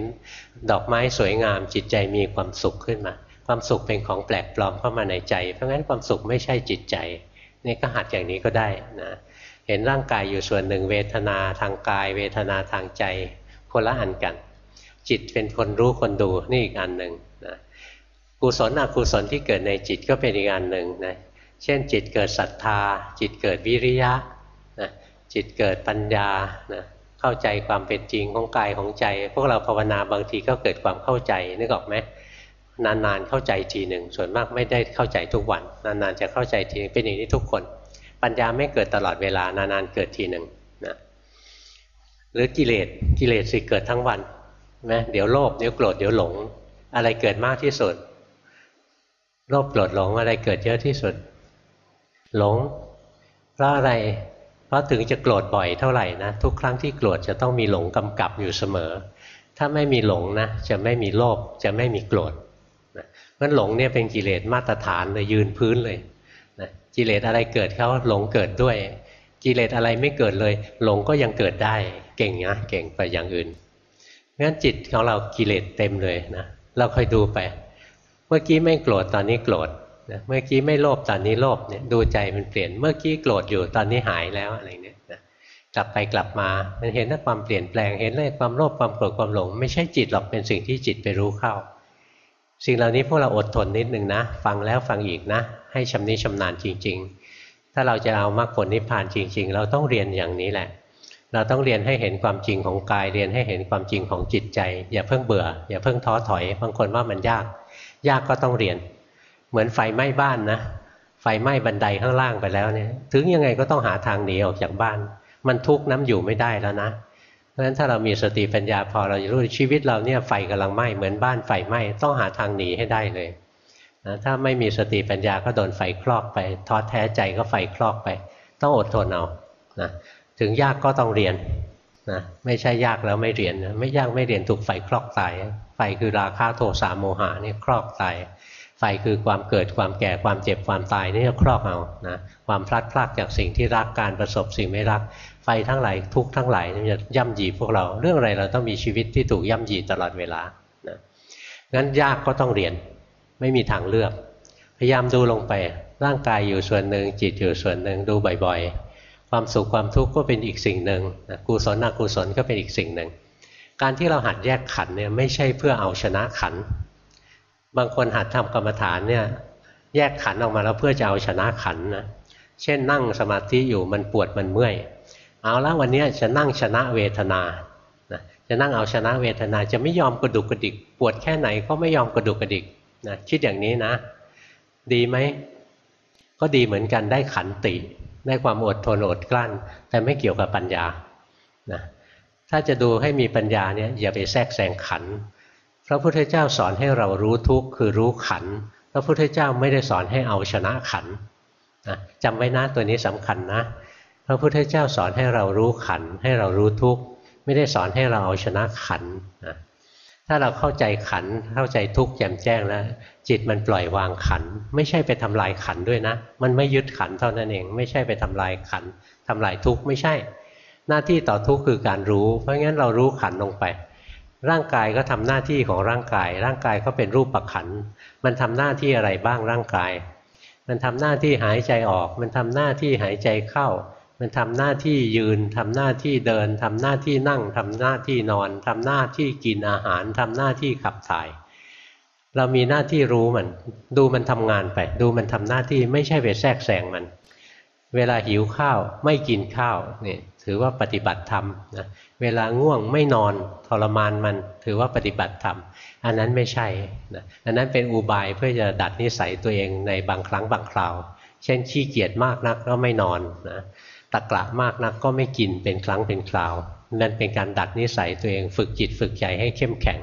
ดอกไม้สวยงาม จิตใจมีความสุขขึ้นมา ความสุขเป็นของแปลกปลอมเข้ามาในใจ เพราะงั้นความสุขไม่ใช่จิตใจนี่ก็หัดอย่างนี้ก็ได้นะเห็นร่างกายอยู่ส่วนหนึ่งเวทนาทางกาย เวทนาทางใจคนละอันกัน จิตเป็นคนรู้คนดูนี่อีกอันหนึ่งนะกุศลอกุศลที่เกิดในจิตก็เป็นอีกอันหนึ่งนะเช่นจิตเกิดศรัทธา จิตเกิดวิริยะ จิตเกิดปัญญานะเข้าใจความเป็นจริงของกายของใจ พวกเราภาวนาบางทีก็เกิดความเข้าใจนึกออกไหมนานๆเข้าใจทีหนึ่งส่วนมากไม่ได้เข้าใจทุกวัน นานๆจะเข้าใจทีเป็นอย่างนี้ทุกคน ปัญญาไม่เกิดตลอดเวลานานๆเกิดทีหนึ่งนะหรือกิเลสกิเลสสิเกิดทั้งวันไหมเดี๋ยวโลภเดี๋ยวโกรธเดี๋ยวหลง อะไรเกิดมากที่สุดโลภโกรธหลงอะไรเกิดเยอะที่สุด หลงเพราะอะไร เพราะถึงจะโกรธบ่อยเท่าไหร่นะทุกครั้งที่โกรธจะต้องมีหลงกำกับอยู่เสมอ ถ้าไม่มีหลงนะจะไม่มีโลภจะไม่มีโกรธนะเพราะหลงเนี่ยเป็นกิเลสมาตรฐานเลยยืนพื้นเลยนะกิเลสอะไรเกิดเขาหลงเกิดด้วย กิเลสอะไรไม่เกิดเลย หลงก็ยังเกิดได้เก่งนะเก่งไปอย่างอื่นงั้นจิตของเรากิเลสเต็มเลยนะเราค่อยดูไป เมื่อกี้ไม่โกรธตอนนี้โกรธ นะเมื่อกี้ไม่โลภตอนนี้โลภเนี่ยดูใจมันเปลี่ยน เมื่อกี้โกรธอยู่ตอนนี้หายแล้วอะไรเนี่ยนะกลับไปกลับมามันเห็นว่าความเปลี่ยนแปลงเห็นเลยความโลภความโกรธความหลง ไม่ใช่จิตหรอกเป็นสิ่งที่จิตไปรู้เข้า สิ่งเหล่านี้พวกเราอดทนนิดนึงนะ ฟังแล้วฟังอีกนะ ให้ชำนิชำนาญจริง ๆ ถ้าเราจะเอามรรคผลนิพพานจริง ๆ เราต้องเรียนอย่างนี้แหละ เราต้องเรียนให้เห็นความจริงของกายเรียนให้เห็นความจริงของจิตใจ อย่าเพิ่งเบื่อ อย่าเพิ่งท้อถอยบางคนว่ามันยาก ยากก็ต้องเรียน เหมือนไฟไหม้บ้านนะไฟไหม้บันไดข้างล่างไปแล้วเนี่ยถึงยังไงก็ต้องหาทางหนีออกจากบ้าน มันทุกข์น้ำอยู่ไม่ได้แล้วนะเพราะฉะนั้นถ้าเรามีสติปัญญาพอเราจะรู้ชีวิตเราเนี่ยไฟกำลังไหม้เหมือนบ้านไฟไหม้ต้องหาทางหนีให้ได้เลยนะถ้าไม่มีสติปัญญาก็โดนไฟคลอกไปท้อแท้ใจก็ไฟคลอกไป ต้องอดทนเอานะถึงยากก็ต้องเรียนนะไม่ใช่ยากแล้วไม่เรียนนะไม่ยากไม่เรียนถูกไฟคลอกตายไฟคือราคะโทสะโมหะนี่คลอกตาย ไฟคือความเกิดความแก่ความเจ็บความตายนี่จะครอบเอานะความพลัดพรากจากสิ่งที่รักการประสบสิ่งไม่รัก ไฟทั้งหลายทุกทั้งหลายจะย่ำยีพวกเรา เรื่องอะไรเราต้องมีชีวิตที่ถูกย่ำยีตลอดเวลานะงั้นยากก็ต้องเรียนไม่มีทางเลือก พยายามดูลงไปร่างกายอยู่ส่วนหนึ่งจิตอยู่ส่วนหนึ่งดูบ่อยๆ ความสุขความทุกข์ก็เป็นอีกสิ่งหนึ่งกุศลอกุศลก็เป็นอีกสิ่งหนึ่งการที่เราหัดแยกขันเนี่ยไม่ใช่เพื่อเอาชนะขัน บางคนหัดทำกรรมฐานเนี่ยแยกขันออกมาแล้วเพื่อจะเอาชนะขันนะเช่นนั่งสมาธิอยู่มันปวดมันเมื่อย เอาละวันนี้จะนั่งชนะเวทนานะจะนั่งเอาชนะเวทนาจะไม่ยอมกระดุกกระดิก ปวดแค่ไหนก็ไม่ยอมกระดุกกระดิกนะคิดอย่างนี้นะ ดีไหมก็ดีเหมือนกันได้ขันติ ได้ความอดทนอดกลั้น แต่ไม่เกี่ยวกับปัญญานะถ้าจะดูให้มีปัญญาเนี่ยอย่าไปแทรกแซงขัน พระพุทธเจ้าสอนให้เรารู้ทุกข์คือรู้ขัน พระพุทธเจ้าไม่ได้สอนให้เอาชนะขันนะจำไว้นะตัวนี้สำคัญนะ พระพุทธเจ้าสอนให้เรารู้ขัน ให้เรารู้ทุกข์ไม่ได้สอนให้เราเอาชนะขันนะถ้าเราเข้าใจขันเข้าใจทุกข์แจ่มแจ้งแล้ว จิตมันปล่อยวางขัน ไม่ใช่ไปทำลายขันด้วยนะ มันไม่ยึดขันเท่านั้นเอง ไม่ใช่ไปทำลายขันทำลายทุกข์ไม่ใช่ หน้าที่ต่อทุกข์คือการรู้ เพราะงั้นเรารู้ขันลงไป ร่างกายก็ทำหน้าที่ของร่างกาย ร่างกายก็เป็นรูปประขัน มันทำหน้าที่อะไรบ้างร่างกาย มันทำหน้าที่หายใจออก มันทำหน้าที่หายใจเข้า มันทำหน้าที่ยืนทำหน้าที่เดินทำหน้าที่นั่งทำหน้าที่นอนทำหน้าที่กินอาหารทำหน้าที่ขับถ่าย เรามีหน้าที่รู้มัน ดูมันทำงานไป ดูมันทำหน้าที่ไม่ใช่ไปแทรกแซงมัน เวลาหิวข้าวไม่กินข้าวนี่ถือว่าปฏิบัติธรรมนะ เวลาง่วงไม่นอนทรมานมันถือว่าปฏิบัติธรรมอันนั้นไม่ใช่นะอันนั้นเป็นอุบายเพื่อจะดัดนิสัยตัวเองในบางครั้งบางคราว เช่นขี้เกียจมากนักก็ไม่นอนนะตะกละมากนักก็ไม่กินเป็นครั้งเป็นคราวนั่นเป็นการดัดนิสัยตัวเองฝึกจิตฝึกใจให้เข้มแข็ง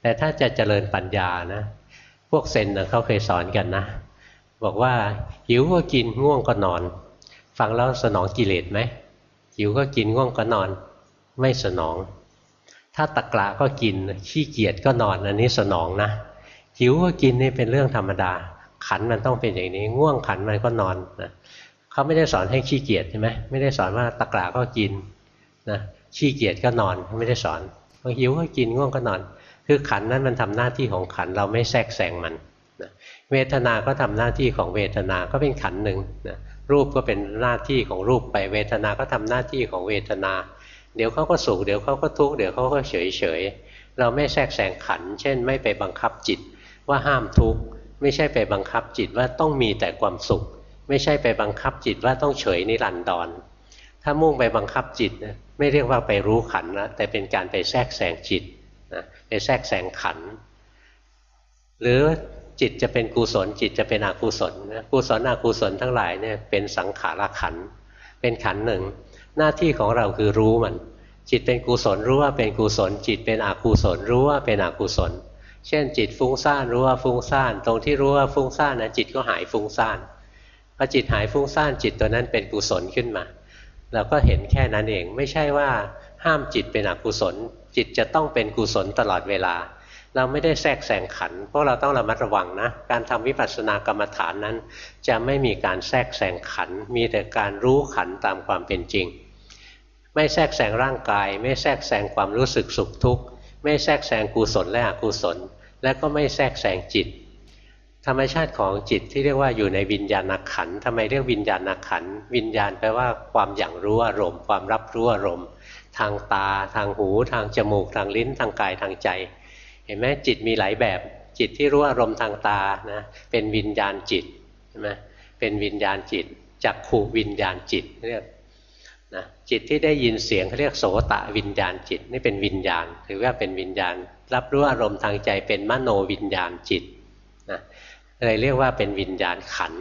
แต่ถ้าจะเจริญปัญญานะ พวกเซนนะเขาเคยสอนกันนะ บอกว่าหิวก็กินง่วงก็นอน ฟังแล้วสนองกิเลสไหมหิวก็กินง่วงก็นอน ไม่สนอง ถ้าตะกละก็กินขี้เกียจก็นอนอันนี้สนองนะหิวก็กินนี่เป็นเรื่องธรรมดา ขันมันต้องเป็นอย่างนี้ ง่วงขันมันก็นอนนะเขาไม่ได้สอนให้ขี้เกียจใช่ไหมไม่ได้สอนว่าตะกร้าก็กินนะขี้เกียจก็นอนไม่ได้สอนพอหิวก็กินง่วงก็นอน คือขันนั้นมันทำหน้าที่ของขันเราไม่แทรกแซงมันนะเวทนา ก็ทำหน้าที่ของเวทนา ก็เป็นขันหนึ่งนะรูปก็เป็นหน้าที่ของรูปไป เวทนา ก็ทำหน้าที่ของเวทนา เดี๋ยวเขาก็สุขเดี๋ยวเขาก็ทุกข์เดี๋ยวเขาก็เฉยเฉยเราไม่แทรกแซงขัน เช่น ไม่ไปบังคับจิตว่าห้ามทุกข์ไม่ใช่ไปบังคับจิตว่าต้องมีแต่ความสุข ไม่ใช่ไปบังคับจิตว่าต้องเฉยนิรันดรถ้ามุ่งไปบังคับจิตนะไม่เรียกว่าไปรู้ขันนะแต่เป็นการไปแทรกแซงจิตนะไปแทรกแซงขัน หรือจิตจะเป็นกุศลจิตจะเป็นอกุศลนะกุศลอกุศลทั้งหลายเนี่ยเป็นสังขารขันเป็นขันหนึ่ง หน้าที่ของเราคือรู้มัน จิตเป็นกุศลรู้ว่าเป็นกุศล จิตเป็นอกุศลรู้ว่าเป็นอกุศล เช่น จิตฟุ้งซ่านรู้ว่าฟุ้งซ่าน ตรงที่รู้ว่าฟุ้งซ่านนะจิตก็หายฟุ้งซ่านพอจิตหายฟุ้งซ่านจิตตัวนั้นเป็นกุศลขึ้นมาเราก็เห็นแค่นั้นเองไม่ใช่ว่าห้ามจิตเป็นอกุศล จิตจะต้องเป็นกุศลตลอดเวลา เราไม่ได้แทรกแซงขันเพราะเราต้องระมัดระวังนะการทำวิปัสสนากรรมฐานนั้น จะไม่มีการแทรกแซงขัน มีแต่การรู้ขันตามความเป็นจริง ไม่แทรกแซงร่างกาย ไม่แทรกแซงความรู้สึกสุขทุกข์ ไม่แทรกแซงกุศลและอกุศล และก็ไม่แทรกแซงจิต ธรรมชาติของจิตที่เรียกว่าอยู่ในวิญญาณขันทำไมเรียกวิญญาณขันวิญญาณแปลว่าความอย่างรู้อารมณ์ความรับรู้อารมณ์ ทางตา ทางหู ทางจมูก ทางลิ้น ทางกายทางใจ เห็นไหมจิตมีหลายแบบ จิตที่รู้อารมณ์ทางตานะเป็นวิญญาณจิตใช่ไหมเป็นวิญญาณจิตจักขู่วิญญาณจิตเรียก จิตที่ได้ยินเสียงเขาเรียกโสตะวิญญาณจิตนี่เป็นวิญญาณ ถือว่าเป็นวิญญาณ รับรู้อารมณ์ทางใจเป็นมโนวิญญาณจิตนะเลยเรียกว่าเป็นวิญญาณขัน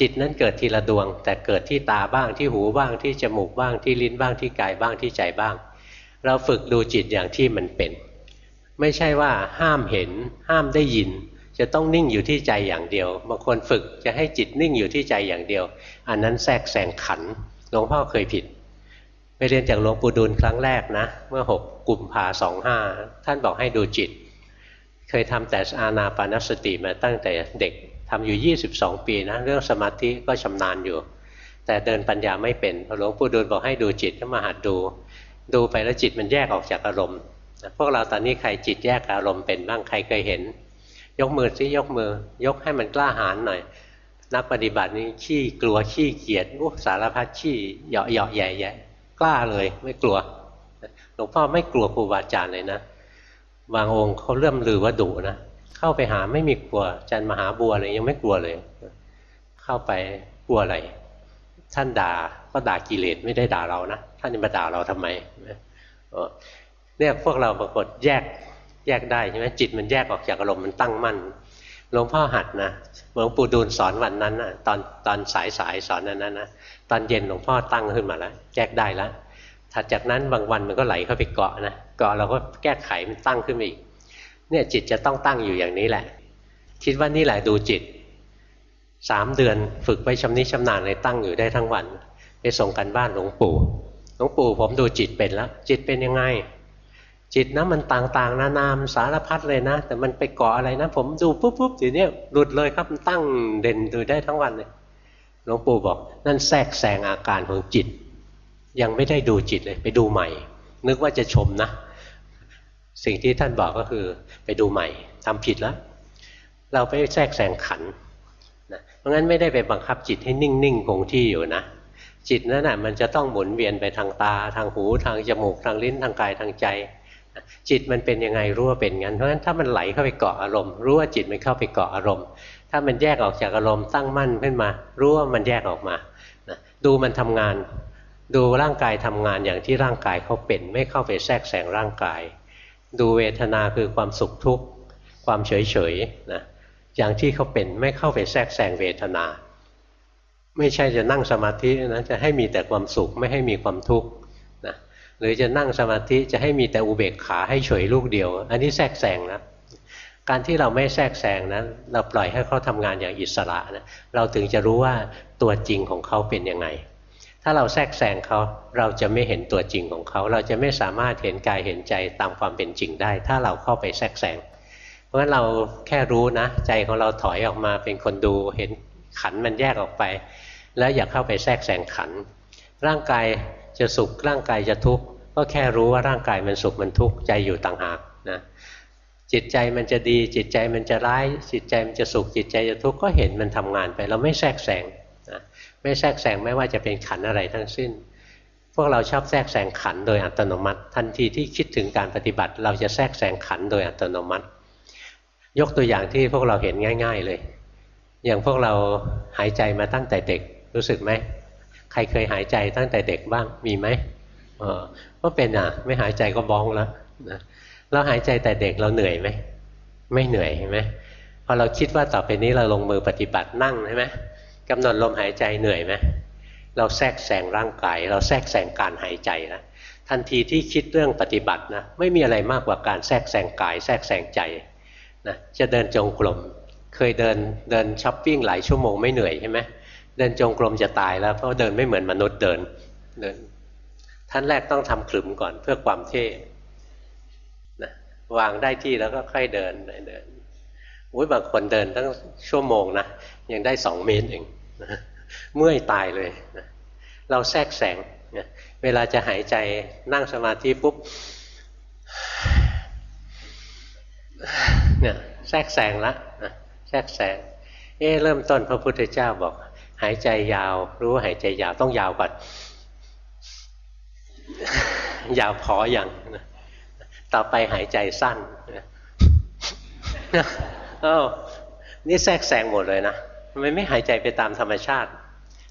จิตนั้นเกิดทีละดวง แต่เกิดที่ตาบ้างที่หูบ้างที่จมูกบ้างที่ลิ้นบ้างที่กายบ้างที่ใจบ้าง เราฝึกดูจิตอย่างที่มันเป็น ไม่ใช่ว่าห้ามเห็น ห้ามได้ยิน จะต้องนิ่งอยู่ที่ใจอย่างเดียวบางคนฝึกจะให้จิตนิ่งอยู่ที่ใจอย่างเดียว อันนั้นแทรกแซงขัน หลวงพ่อเคยผิด ไปเรียนจากหลวงปู่ดูลครั้งแรกนะ เมื่อหกกุมภาสองห้าท่านบอกให้ดูจิต เคยทำแต่อานาปานสติมาตั้งแต่เด็กทำอยู่ 22 ปีนะเรื่องสมาธิก็ชำนาญอยู่ แต่เดินปัญญาไม่เป็นหลวงปู่ดูลบอกให้ดูจิตก็มาหัดดู ดูไปแล้วจิตมันแยกออกจากอารมณ์พวกเราตอนนี้ใครจิตแยกอารมณ์เป็นบ้างใครเคยเห็น ยกมือซิยกมือ ยกให้มันกล้าหาญหน่อย นักปฏิบัตินี้ขี้กลัวขี้เกียจโอ้สารพัดขี้เหยาะเหยาะแย่แย่กล้าเลยไม่กลัวหลวงพ่อไม่กลัวครูบาอาจารย์เลยนะบางองค์เขาเริ่มลือว่าดุนะเข้าไปหาไม่มีกลัวจันมหาบัวเลยยังไม่กลัวเลย เข้าไปกลัวอะไรท่านด่าก็ด่ากิเลสไม่ได้ด่าเรานะท่านจะมาด่าเราทำไมเนี่ยพวกเราปรากฏแยกแยกได้ใช่ไหมจิตมันแยกออกจากอารมณ์มันตั้งมั่น หลวงพ่อหัดนะหลวงปู่ดูลสอนวันนั้นนะตอนตอนสายสายสอนนั้นนะตอนเย็นหลวงพ่อตั้งขึ้นมาแล้วแยกได้แล้วถัดจากนั้นบางวันมันก็ไหลเข้าไปเกาะนะเกาะเราก็แก้ไขมันตั้งขึ้นมาอีก เนี่ยจิตจะต้องตั้งอยู่อย่างนี้แหละ คิดว่านี่แหละดูจิตสามเดือนฝึกไปชำนิชำนาญเลยตั้งอยู่ได้ทั้งวัน ไปส่งกันบ้านหลวงปู่หลวงปู่ผมดูจิตเป็นแล้ว จิตเป็นยังไง จิตนะมันต่างๆ นานามสารพัดเลยนะ แต่มันไปเกาะอะไรนะ ผมดูปุ๊บปุ๊บทีนี้หลุดเลยครับมันตั้งเด่นดูได้ทั้งวันเลยหลวงปู่บอก นั่นแทรกแซงอาการของจิต ยังไม่ได้ดูจิตเลย ไปดูใหม่ นึกว่าจะชมนะ สิ่งที่ท่านบอกก็คือ ไปดูใหม่ทำผิดแล้ว เราไปแทรกแซงขันนะเพราะงั้นไม่ได้ไปบังคับจิตให้นิ่งๆคงที่อยู่นะจิตนั้นน่ะมันจะต้องหมุนเวียนไปทางตา ทางหู ทางจมูก ทางลิ้น ทางกาย ทางใจ จิตมันเป็นยังไงรู้ว่าเป็นงั้นเพราะฉะนั้นถ้ามันไหลเข้าไปเกาะอารมณ์รู้ว่าจิตมันเข้าไปเกาะอารมณ์ ถ้ามันแยกออกจากอารมณ์ตั้งมั่นขึ้นมา รู้ว่ามันแยกออกมาดูมันทำงาน ดูร่างกายทำงานอย่างที่ร่างกายเขาเป็น ไม่เข้าไปแทรกแซงร่างกาย ดูเวทนาคือความสุขทุกข์ความเฉยเฉยนะอย่างที่เขาเป็นไม่เข้าไปแทรกแซงเวทนา ไม่ใช่จะนั่งสมาธินะจะให้มีแต่ความสุขไม่ให้มีความทุกข์ หรือจะนั่งสมาธิจะให้มีแต่อุเบกขาให้เฉยลูกเดียว อันนี้แทรกแซงนะการที่เราไม่แทรกแซงนะเราปล่อยให้เขาทำงานอย่างอิสระนะเราถึงจะรู้ว่าตัวจริงของเขาเป็นยังไง ถ้าเราแทรกแซงเขาเราจะไม่เห็นตัวจริงของเขา เราจะไม่สามารถเห็นกายเห็นใจตามความเป็นจริงได้ ถ้าเราเข้าไปแทรกแซงเพราะฉะนั้นเราแค่รู้นะ ใจของเราถอยออกมาเป็นคนดูเห็นขันมันแยกออกไป แล้วอย่าเข้าไปแทรกแซงขัน ร่างกาย จะสุขร่างกายจะทุกข์ก็แค่รู้ว่าร่างกายมันสุขมันทุกข์ใจอยู่ต่างหากนะจิตใจมันจะดีจิตใจมันจะร้าย จิตใจมันจะสุขจิตใจจะทุกข์ก็เห็นมันทำงานไป เราไม่แทรกแซงนะไม่แทรกแซงไม่ว่าจะเป็นขันอะไรทั้งสิ้น พวกเราชอบแทรกแซงขันโดยอัตโนมัติ ทันทีที่คิดถึงการปฏิบัติ เราจะแทรกแซงขันโดยอัตโนมัติ ยกตัวอย่างที่พวกเราเห็นง่าย ๆเลย อย่างพวกเราหายใจมาตั้งแต่เด็กรู้สึกไหม ใครเคยหายใจตั้งแต่เด็กบ้างมีไหมเออก็เป็นอะ ไม่หายใจก็บ้องแล้วนะเราหายใจแต่เด็กเราเหนื่อยไหมไม่เหนื่อยเห็นไหมพอเราคิดว่าต่อไปนี้เราลงมือปฏิบัตินั่งใช่ไหมกำหนดลมหายใจเหนื่อยไหมเราแทรกแซงร่างกาย เราแทรกแซงการหายใจแล้วทันทีที่คิดเรื่องปฏิบัตินะไม่มีอะไรมากกว่าการแทรกแซงกาย แทรกแซงใจนะจะเดินจงกรมเคยเดินเดินช้อปปิ้งหลายชั่วโมงไม่เหนื่อยใช่ไหมเเดินจงกรมจะตายแล้ว เพราะเดินไม่เหมือนมนุษย์เดินเดินท่านแรกต้องทำขลุ่มก่อนเพื่อความเท่นะวางได้ที่แล้วก็ค่อยเดินเดินอุ้ยบางคนเดินตั้งชั่วโมงนะยังได้สองเมตรเองเมื่อยตายเลยนะเราแทรกแสงนะเวลาจะหายใจนั่งสมาธิปุ๊บเนี่ยแทรกแสงละแทรกแสง เอ๊เริ่มต้นพระพุทธเจ้าบอก หายใจยาว รู้ว่าหายใจยาวต้องยาวก่อน ยาวพออย่างต่อไปหายใจสั้นเอ้านี่แทรกแซงหมดเลยนะทำไมไม่หายใจไปตามธรรมชาติ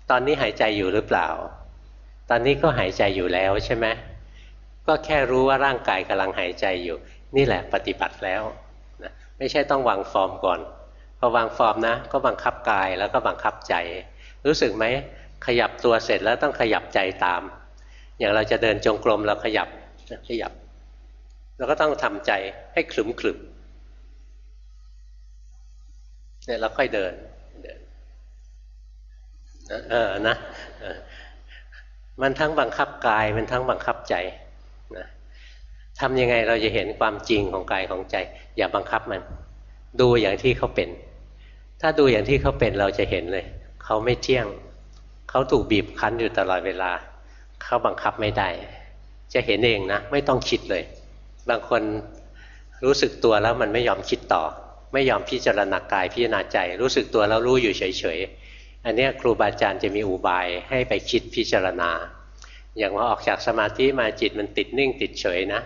ตอนนี้หายใจอยู่หรือเปล่า ตอนนี้ก็หายใจอยู่แล้วใช่ไหมก็แค่รู้ว่าร่างกายกำลังหายใจอยู่ นี่แหละปฏิบัติแล้วนะไม่ใช่ต้องวางฟอร์มก่อนพอวางฟอร์มนะ ก็บังคับกายแล้วก็บังคับใจ รู้สึกไหมขยับตัวเสร็จแล้วต้องขยับใจตาม อย่างเราจะเดินจงกรมเราขยับขยับเราก็ต้องทำใจให้ขลุ่มขลุ่มเนี่ยเราค่อยเดินเดินเออนะมันทั้งบังคับกายมันทั้งบังคับใจนะทำยังไงเราจะเห็นความจริงของกายของใจ อย่าบังคับมัน ดูอย่างที่เขาเป็น ถ้าดูอย่างที่เขาเป็นเราจะเห็นเลย เขาไม่เที่ยง เขาถูกบีบคั้นอยู่ตลอดเวลา เขาบังคับไม่ได้ จะเห็นเองนะ ไม่ต้องคิดเลย บางคนรู้สึกตัวแล้วมันไม่ยอมคิดต่อ ไม่ยอมพิจารณากายพิจารณาใจ รู้สึกตัวแล้วรู้อยู่เฉยๆอันนี้ครูบาอาจารย์จะมีอุบายให้ไปคิดพิจารณา อย่างว่าออกจากสมาธิมาจิตมันติดนิ่งติดเฉยนะ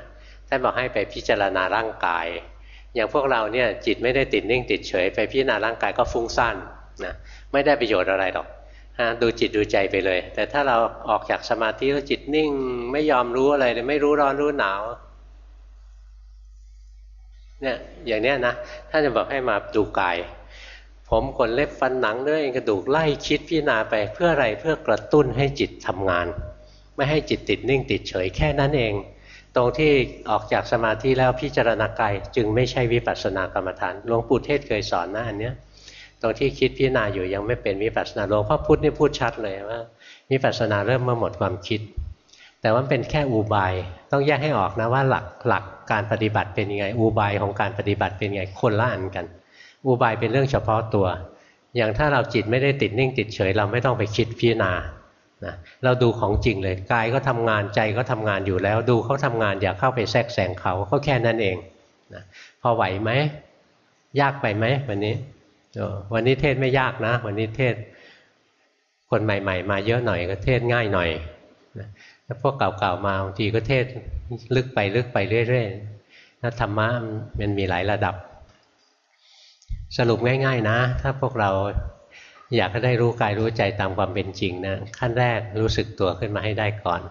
ท่านบอกให้ไปพิจารณาร่างกาย อย่างพวกเราเนี่ยจิตไม่ได้ติดนิ่งติดเฉย ไปพิจารณาร่างกายก็ฟุ้งซ่าน นะไม่ได้ประโยชน์อะไรหรอกดูจิตดูใจไปเลย แต่ถ้าเราออกจากสมาธิแล้วจิตนิ่ง ไม่ยอมรู้อะไรเลยไม่รู้ร้อนรู้หนาวเนี่ยอย่างเนี้ยนะท่านจะบอกให้มาดูกาย ผมขนเล็บฟันหนังเนื้อเองกระดูกไล่คิดพิจารณาไปเพื่ออะไรเพื่อกระตุ้นให้จิตทำงาน ไม่ให้จิตติดนิ่งติดเฉยแค่นั้นเอง ตรงที่ออกจากสมาธิแล้วพิจารณากายจึงไม่ใช่วิปัสสนากรรมฐานหลวงปู่เทศเคยสอนนะอันเนี้ย ตรงที่คิดพิจารณาอยู่ยังไม่เป็นวิปัสสนาหลวงพ่อพุธนี่พูดชัดเลยว่าวิปัสสนาเริ่มเมื่อหมดความคิด แต่ว่าเป็นแค่อุบาย ต้องแยกให้ออกนะว่าหลักหลักการปฏิบัติเป็นยังไง อุบายของการปฏิบัติเป็นยังไงคนละอันกัน อุบายเป็นเรื่องเฉพาะตัว อย่างถ้าเราจิตไม่ได้ติดนิ่งติดเฉย เราไม่ต้องไปคิดพิจารณานะเราดูของจริงเลยกายก็ทำงานใจก็ทำงานอยู่แล้ว ดูเขาทำงานอย่าเข้าไปแทรกแซงเขาก็แค่นั้นเองนะพอไหวไหมยากไปไหมวันนี้ วันนี้เทศไม่ยากนะ วันนี้เทศคนใหม่ ๆ มาเยอะหน่อยก็เทศง่ายหน่อยถ้าพวกเก่าๆมาบางทีก็เทศลึกไปลึกไปเรื่อยๆถ้าธรรมะมันมีหลายระดับ สรุปง่าย ๆ นะ ถ้าพวกเราอยากได้รู้กายรู้ใจตามความเป็นจริงนะขั้นแรกรู้สึกตัวขึ้นมาให้ได้ก่อน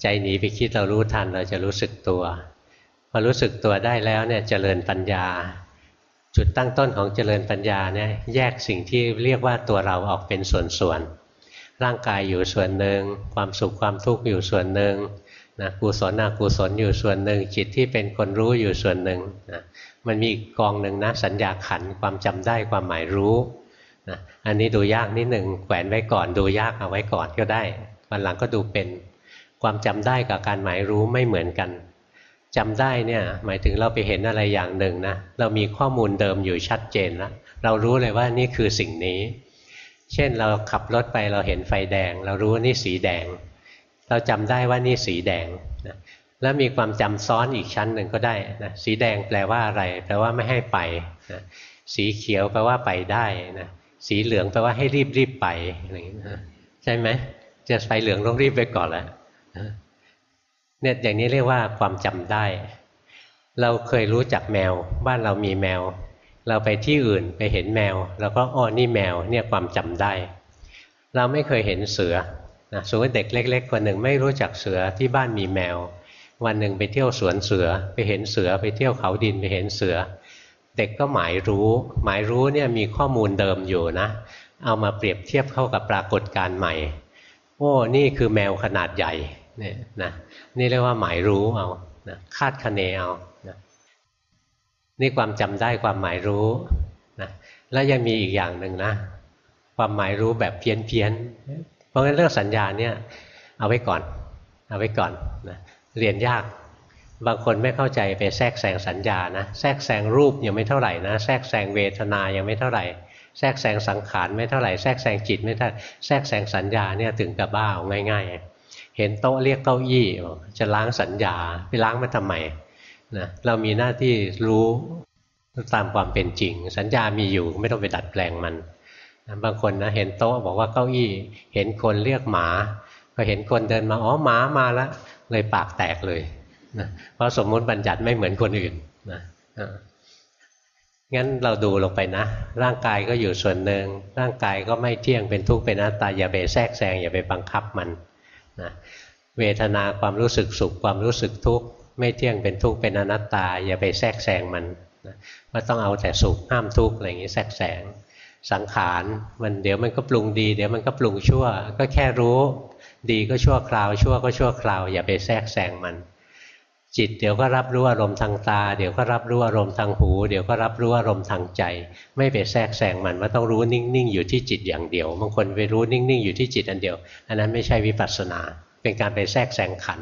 ใจหนีไปคิดเรารู้ทันเราจะรู้สึกตัว พอรู้สึกตัวได้แล้วเนี่ยเจริญปัญญาจ จุดตั้งต้นของเจริญปัญญาเนี่ยแยกสิ่งที่เรียกว่าตัวเราออกเป็นส่วนๆร่างกายอยู่ส่วนหนึ่ง ความสุขความทุกข์อยู่ส่วนหนึ่งนะกุศลอกุศลอยู่ส่วนหนึ่ง จิตที่เป็นคนรู้อยู่ส่วนหนึ่งนะมันมีกองหนึ่งนะสัญญาขันความจำได้ความหมายรู้นะอันนี้ดูยากนิดหนึ่งแขวนไว้ก่อนดูยากเอาไว้ก่อนก็ได้วันหลังก็ดูเป็นความจำได้กับการหมายรู้ไม่เหมือนกัน จำได้เนี่ยหมายถึงเราไปเห็นอะไรอย่างหนึ่งนะเรามีข้อมูลเดิมอยู่ชัดเจนแล้วเรารู้เลยว่านี่คือสิ่งนี้ เช่นเราขับรถไปเราเห็นไฟแดง เรารู้ว่านี่สีแดง เราจำได้ว่านี่สีแดงนะแล้วมีความจำซ้อนอีกชั้นหนึ่งก็ได้นะสีแดงแปลว่าอะไร แปลว่าไม่ให้ไปนะสีเขียวแปลว่าไปได้นะสีเหลืองแปลว่าให้รีบรีบไปอะไรอย่างนี้ใช่ไหมจะไฟเหลืองต้องรีบไปก่อนแล้ว เนี่ยอย่างนี้เรียกว่าความจำได้ เราเคยรู้จักแมว บ้านเรามีแมว เราไปที่อื่นไปเห็นแมว เราก็อ้อนี่แมวเนี่ยความจำได้ เราไม่เคยเห็นเสือนะสมมติเด็กเล็ก ๆ คนหนึ่งไม่รู้จักเสือที่บ้านมีแมว วันหนึ่งไปเที่ยวสวนเสือไปเห็นเสือไปเที่ยวเขาดินไปเห็นเสือ เด็กก็หมายรู้ หมายรู้เนี่ยมีข้อมูลเดิมอยู่นะ เอามาเปรียบเทียบเข้ากับปรากฏการณ์ใหม่โอ้นี่คือแมวขนาดใหญ่ เนี่ยนะนี่เรียกว่าหมายรู้เอานะคาดคะเนเอานะนี่ความจำได้ความหมายรู้นะแล้วยังมีอีกอย่างหนึ่งนะ ความหมายรู้แบบเพี้ยนเพี้ยนเพราะงั้นเรื่องสัญญาเนี่ยเอาไว้ก่อน เอาไว้ก่อนนะเรียนยาก บางคนไม่เข้าใจไปแทรกแซงสัญญานะแทรกแซงรูปยังไม่เท่าไหร่นะแทรกแซงเวทนายังไม่เท่าไหร่แทรกแซงสังขารไม่เท่าไหร่แทรกแซงจิตไม่เท่าแทรกแซงสัญญาเนี่ยถึงกับบ้าง่ายๆ เห็นโต๊ะเรียกเก้าอี้จะล้างสัญญาไปล้างมันทำไมนะเรามีหน้าที่รู้ตามความเป็นจริง สัญญามีอยู่ไม่ต้องไปดัดแปลงมันนะบางคนนะเห็นโต๊ะบอกว่าเก้าอี้ เห็นคนเรียกหมาพอเห็นคนเดินมาอ๋อหมามาแล้วเลยปากแตกเลยนะเพราะสมมุติบัญญัติไม่เหมือนคนอื่นนะงั้นเราดูลงไปนะ ร่างกายก็อยู่ส่วนหนึ่งร่างกายก็ไม่เที่ยงเป็นทุกข์เป็นอนัตตาอย่าไปแทรกแซงอย่าไปบังคับมัน นะเวทนาความรู้สึกสุขความรู้สึกทุกข์ไม่เที่ยงเป็นทุกข์เป็นอนัตตา อย่าไปแทรกแซงมันนะว่าต้องเอาแต่สุขห้ามทุกข์อะไรอย่างนี้แทรกแซงสังขารมันเดี๋ยวมันก็ปรุงดี เดี๋ยวมันก็ปรุงชั่ว ก็แค่รู้ ดีก็ชั่วคราวชั่วก็ชั่วคราว อย่าไปแทรกแซงมัน จิตเดี๋ยวก็รับรู้อารมณ์ทางตา เดี๋ยวก็รับรู้อารมณ์ทางหู เดี๋ยวก็รับรู้อารมณ์ทางใจ ไม่ไปแทรกแซงมันว่าต้องรู้นิ่งๆอยู่ที่จิตอย่างเดียวบางคนไปรู้นิ่งๆอยู่ที่จิตอันเดียว อันนั้นไม่ใช่วิปัสสนา เป็นการไปแทรกแซงขัน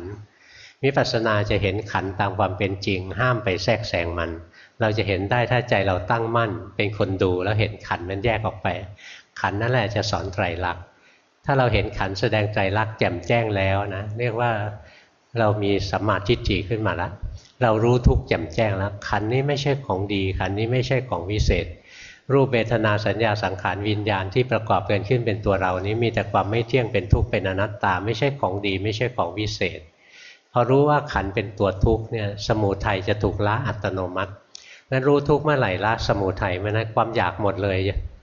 วิปัสสนาจะเห็นขันตามความเป็นจริง ห้ามไปแทรกแซงมัน เราจะเห็นได้ถ้าใจเราตั้งมั่น เป็นคนดูแล้วเห็นขันมันแยกออกไป ขันนั่นแหละจะสอนไตรลักษณ์ถ้าเราเห็นขันแสดงไตรลักษณ์แจ่มแจ้งแล้วนะเรียกว่า เรามีสัมมาทิฏฐิขึ้นมาแล้วเรารู้ทุกข์แจ่มแจ้งแล้ว ขันนี้ไม่ใช่ของดี ขันนี้ไม่ใช่ของวิเศษ รูปเวทนาสัญญาสังขารวิญญาณที่ประกอบกันขึ้นเป็นตัวเรานี้มีแต่ความไม่เที่ยงเป็นทุกข์เป็นอนัตตา ไม่ใช่ของดี ไม่ใช่ของวิเศษพอรู้ว่าขันเป็นตัวทุกข์เนี่ยสมุทัยจะถูกละอัตโนมัติงั้นรู้ทุกข์เมื่อไหร่ละสมุทัยเมื่อนั้นความอยากหมดเลย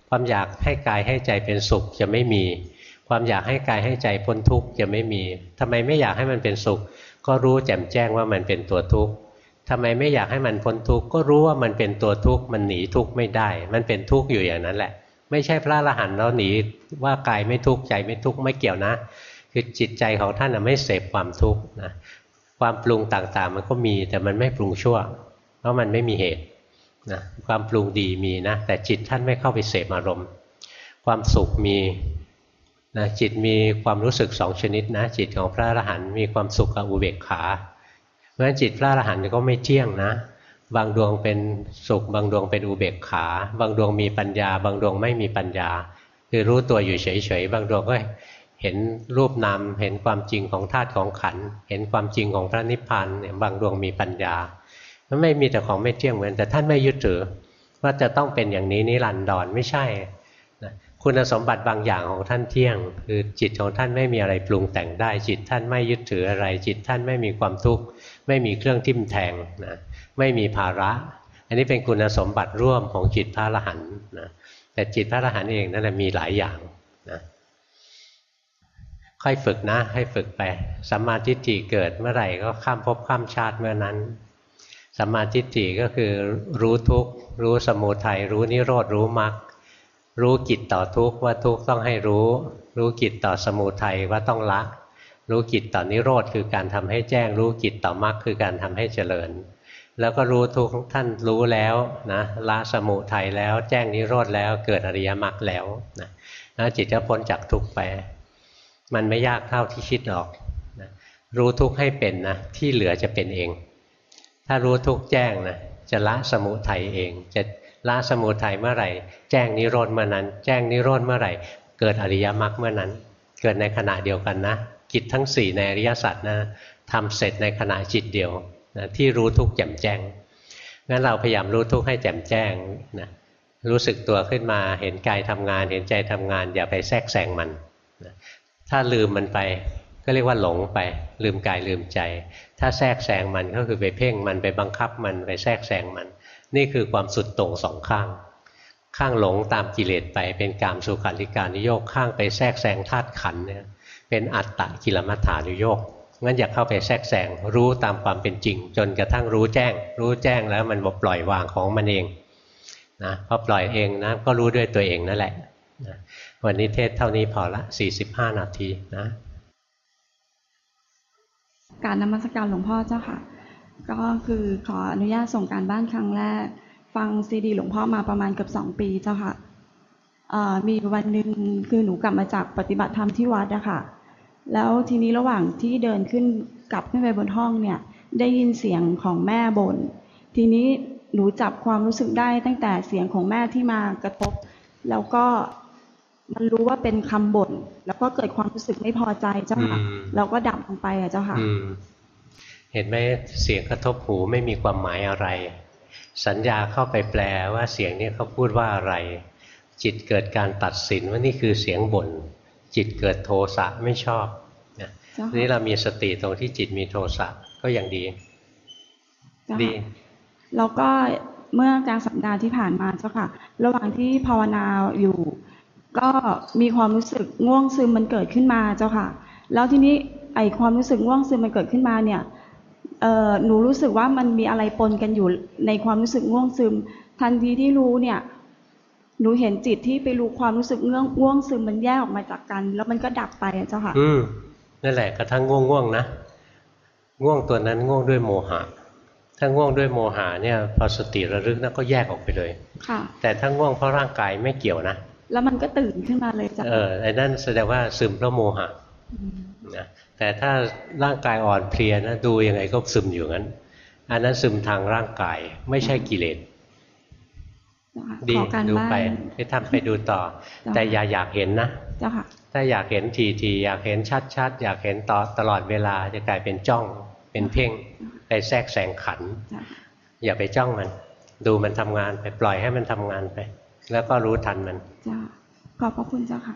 ความอยากให้กายให้ใจเป็นสุขจะไม่มี ความอยากให้กายให้ใจพ้นทุกข์จะไม่มีทำไมไม่อยากให้มันเป็นสุข ก็รู้แจ่มแจ้งว่ามันเป็นตัวทุกข์ทำไมไม่อยากให้มันพ้นทุกข์ก็รู้ว่ามันเป็นตัวทุกข์มันหนีทุกข์ไม่ได้ มันเป็นทุกข์อยู่อย่างนั้นแหละ ไม่ใช่พระอรหันต์แล้วหนีว่ากายไม่ทุกข์ใจไม่ทุกข์ไม่เกี่ยวนะ คือจิตใจของท่านไม่เสพความทุกข์นะความปรุงต่างๆ มันก็มีแต่มันไม่ปรุงชั่ว เพราะมันไม่มีเหตุนะความปรุงดีมีนะแต่จิตท่านไม่เข้าไปเสพอารมณ์ ความสุขมี นะจิตมีความรู้สึกสองชนิดนะ จิตของพระอรหันต์มีความสุขกับอุเบกขาเพราะฉะนั้นจิตพระอรหันต์ก็ไม่เที่ยงนะ บางดวงเป็นสุข บางดวงเป็นอุเบกขา บางดวงมีปัญญา บางดวงไม่มีปัญญา คือรู้ตัวอยู่เฉยๆบางดวงก็เห็นรูปนามเห็นความจริงของธาตุของขันเห็นความจริงของพระนิพพานเนี่ยบางดวงมีปัญญามันไม่มีแต่ของไม่เที่ยงเหมือนแต่ท่านไม่ยึดถือว่าจะต้องเป็นอย่างนี้นิรันดรไม่ใช่ คุณสมบัติบางอย่างของท่านเที่ยง คือจิตของท่านไม่มีอะไรปรุงแต่งได้ จิตท่านไม่ยึดถืออะไร จิตท่านไม่มีความทุกข์ไม่มีเครื่องทิ่มแทงนะไม่มีภาระ อันนี้เป็นคุณสมบัติร่วมของจิตพระอรหันต์นะแต่จิตพระอรหันต์เองนั่นแหละมีหลายอย่างนะค่อยฝึกนะ ให้ฝึกไปสัมมาทิฏฐิเกิดเมื่อไหร่ก็ข้ามภพข้ามชาติเมื่อนั้นสัมมาทิฏฐิก็คือรู้ทุกข์รู้สมุทัยรู้นิโรธรู้มรรค รู้กิจต่อทุกข์ว่าทุกข์ต้องให้รู้ รู้กิจต่อสมุทัยว่าต้องละ รู้กิจต่อนิโรธคือการทำให้แจ้ง รู้กิจต่อมรรคคือการทำให้เจริญ แล้วก็รู้ทุกท่านรู้แล้วนะละสมุทัยแล้วแจ้งนิโรธแล้วเกิดอริยมรรคแล้วนะนะจิตจะพ้นจากทุกข์ไป มันไม่ยากเท่าที่คิดหรอกนะรู้ทุกข์ให้เป็นนะที่เหลือจะเป็นเอง ถ้ารู้ทุกข์แจ้งนะจะละสมุทัยเองจะ ละสมุทัยเมื่อไหร่ แจ้งนิโรธเมื่อนั้น แจ้งนิโรธเมื่อไหร่ เกิดอริยมรรคเมื่อนั้น เกิดในขณะเดียวกันนะ กิจทั้ง 4 ในอริยสัจนะทำเสร็จในขณะจิตเดียวนะที่รู้ทุกข์แจ่มแจ้งงั้นเราพยายามรู้ทุกข์ให้แจ่มแจ้งนะรู้สึกตัวขึ้นมาเห็นกายทำงาน เห็นใจทำงาน อย่าไปแทรกแซงมันนะถ้าลืมมันไปก็เรียกว่าหลงไป ลืมกายลืมใจ ถ้าแทรกแซงมันก็คือไปเพ่งมันไปบังคับมันไปแทรกแซงมัน นี่คือความสุดโต่งสองข้าง ข้างหลงตามกิเลสไปเป็นกามสุขันธิการนิโยกข้างไปแทรกแซงธาตุขันเนี่ยเป็นอัตตะกิลมัฏฐานุโยกงั้นอย่าเข้าไปแทรกแซงรู้ตามความเป็นจริง จนกระทั่งรู้แจ้ง รู้แจ้งแล้วมันบอกปล่อยวางของมันเองนะพอปล่อยเองนะก็รู้ด้วยตัวเองนั่นแหละนะวันนี้เทศเท่านี้พอละ 45 นาทีนะ การนมัสการหลวงพ่อเจ้าค่ะ ก็คือขออนุญาตส่งการบ้านครั้งแรก ฟังซีดีหลวงพ่อมาประมาณเกือบสองปีเจ้าค่ะมีวันหนึ่งคือหนูกลับมาจากปฏิบัติธรรมที่วัดอะค่ะ แล้วทีนี้ระหว่างที่เดินขึ้นกลับขึ้นไปบนห้องเนี่ย ได้ยินเสียงของแม่บน่นทีนี้หนูจับความรู้สึกได้ตั้งแต่เสียงของแม่ที่มากระทบ แล้วก็มันรู้ว่าเป็นคำบ่นแล้วก็เกิดความรู้สึกไม่พอใจเจ้าค่ะแล้วก็ดับลงไปอะเจ้าค่ะ เห็นไหมเสียงกระทบหูไม่มีความหมายอะไร สัญญาเข้าไปแปลว่าเสียงนี้เขาพูดว่าอะไร จิตเกิดการตัดสินว่านี่คือเสียงบน่นจิตเกิดโทสะไม่ชอบนะนี่เรามีสติตรงที่จิตมีโทสะก็ยังดี ดีแล้วก็เมื่อกลางสัปดาห์ที่ผ่านมาเจ้าค่ะ ระหว่างที่ภาวนาอยู่ ก็มีความรู้สึกง่วงซึมมันเกิดขึ้นมาเจ้าค่ะ แล้วทีนี้ไอความรู้สึกง่วงซึมมันเกิดขึ้นมาเนี่ย หนูรู้สึกว่ามันมีอะไรปนกันอยู่ในความรู้สึกง่วงซึม ทันทีที่รู้เนี่ย หนูเห็นจิตที่ไปรู้ความรู้สึกง่วงง่วงซึมมันแยกออกมาจากกัน แล้วมันก็ดับไปเจ้าค่ะ อืมนั่นแหละกระทั่งง่วงง่วงนะง่วงตัวนั้นง่วงด้วยโมหะ ถ้าง่วงด้วยโมหะเนี่ยพอสติระลึกนั่นก็แยกออกไปเลยค่ะแต่ถ้าง่วงเพราะร่างกายไม่เกี่ยวนะแล้วมันก็ตื่นขึ้นมาเลยจ้ะเออไอ้นั่นแสดงว่าซึมเพราะโมหะนะ แต่ถ้าร่างกายอ่อนเพลียนะดูยังไงก็ซึมอยู่งั้น อันนั้นซึมทางร่างกายไม่ใช่กิเลสดีดูไปไปทำไปดูต่อ แต่อย่าอยากเห็นนะถ้าอยากเห็นทีทีอยากเห็นชัดชัดอยากเห็นต่อตลอดเวลาจะกลายเป็นจ้องเป็นเพ่งไปแทรกแซงขันเจ้าค่ะอย่าไปจ้องมัน ดูมันทำงานไปปล่อยให้มันทำงานไป แล้วก็รู้ทันมันเจ้าขอบพระคุณเจ้าค่ะ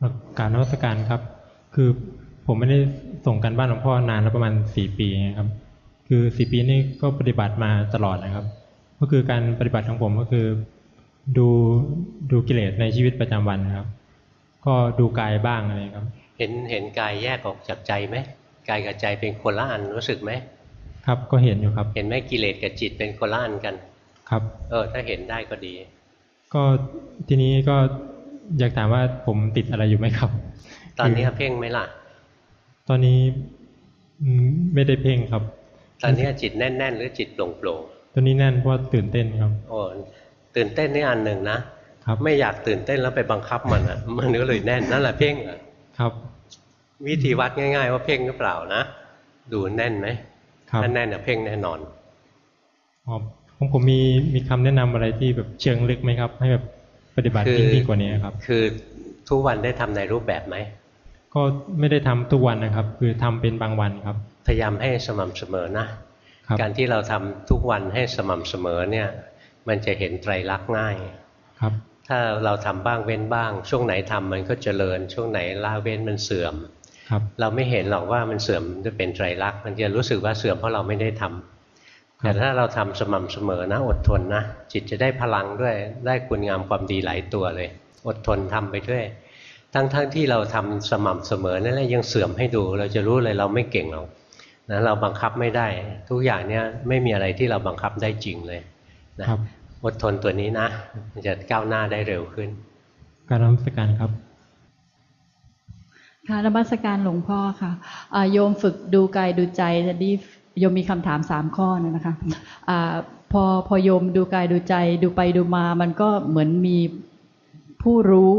ครับกรารนวัตการครับ คือผมไม่ได้ส่งกันบ้านหลวงพ่อนานแล้วประมาณสี่ปีนะครับ คือสี่ปีนี้ก็ปฏิบัติมาตลอดนะครับ ก็คือการปฏิบัติของผมก็คือดูดูกิเลสในชีวิตประจำวันนะครับ ก็ดูกายบ้างอะไรครับ เห็นเห็นกายแยกออกจากใจไหมกายกับใจเป็นคนละอันรู้สึกไหมครับก็เห็นอยู่ครับ เห็นไหมกิเลสกับจิตเป็นคนละอันกัน ครับ เออ ถ้าเห็นได้ก็ดี ก็ทีนี้ก็อยากถามว่าผมติดอะไรอยู่ไหมครับ ตอนนี้คืเพ่งไหมล่ะ ตอนนี้อืมไม่ได้เพ่งครับ ตอนนี้จิตแน่น ๆ หรือจิตโปร่งโปร่งตอนนี้แน่นเพราะว่าตื่นเต้นครับๆโอ้ตื่นเต้นนี่อันหนึ่งนะครับไม่อยากตื่นเต้นแล้วไปบังคับมันอะ มันก็เลยแน่นนั่นแหละเพ่งอะครับ วิธีวัดง่าย ๆ ว่าเพ่งหรือเปล่านะดูแน่นไหมครับถ้าแน่นน่ะเพ่งแน่นอนอ๋อผมผมมีมีคำแนะนำอะไรที่แบบเชิงลึกไหมครับ ให้แบบปฏิบัติคือยิ่งๆกว่านี้ครับ คือทุกวันได้ทำในรูปแบบไหม ก็ไม่ได้ทำทุกวันนะครับ คือทำเป็นบางวันครับ พยายามให้สม่ำเสมอนะครับการที่เราทำทุกวันให้สม่ำเสมอเนี่ยมันจะเห็นไตรลักษณ์ง่ายครับ ถ้าเราทำบ้างเว้นบ้าง ช่วงไหนทำมันก็เจริญ ช่วงไหนละเว้นมันเสื่อมครับเราไม่เห็นหรอกว่ามันเสื่อมจะเป็นไตรลักษณ์มันจะรู้สึกว่าเสื่อมเพราะเราไม่ได้ทำครับแต่ถ้าเราทำสม่ำเสมอนะอดทนนะจิตจะได้พลังด้วยได้คุณงามความดีหลายตัวเลย อดทนทำไปด้วย ทั้งๆทที่เราทำสม่ำเสมอนั่นแหละยังเสื่อมให้ดู เราจะรู้เลยเราไม่เก่งหรอกนะเราบังคับไม่ได้ ทุกอย่างเนี้ยไม่มีอะไรที่เราบังคับได้จริงเลยนะครับอดทนตัวนี้นะมันจะก้าวหน้าได้เร็วขึ้น การนมัสการครับค่ะนมัสการหลวงพ่อค่ะอ่าโยมฝึกดูกายดูใจแต่ดีโยมมีคำถามสามข้อนะนะคะอ่าพอพอโยมดูกายดูใจ ดูไปดูมา มันก็เหมือนมีผู้รู้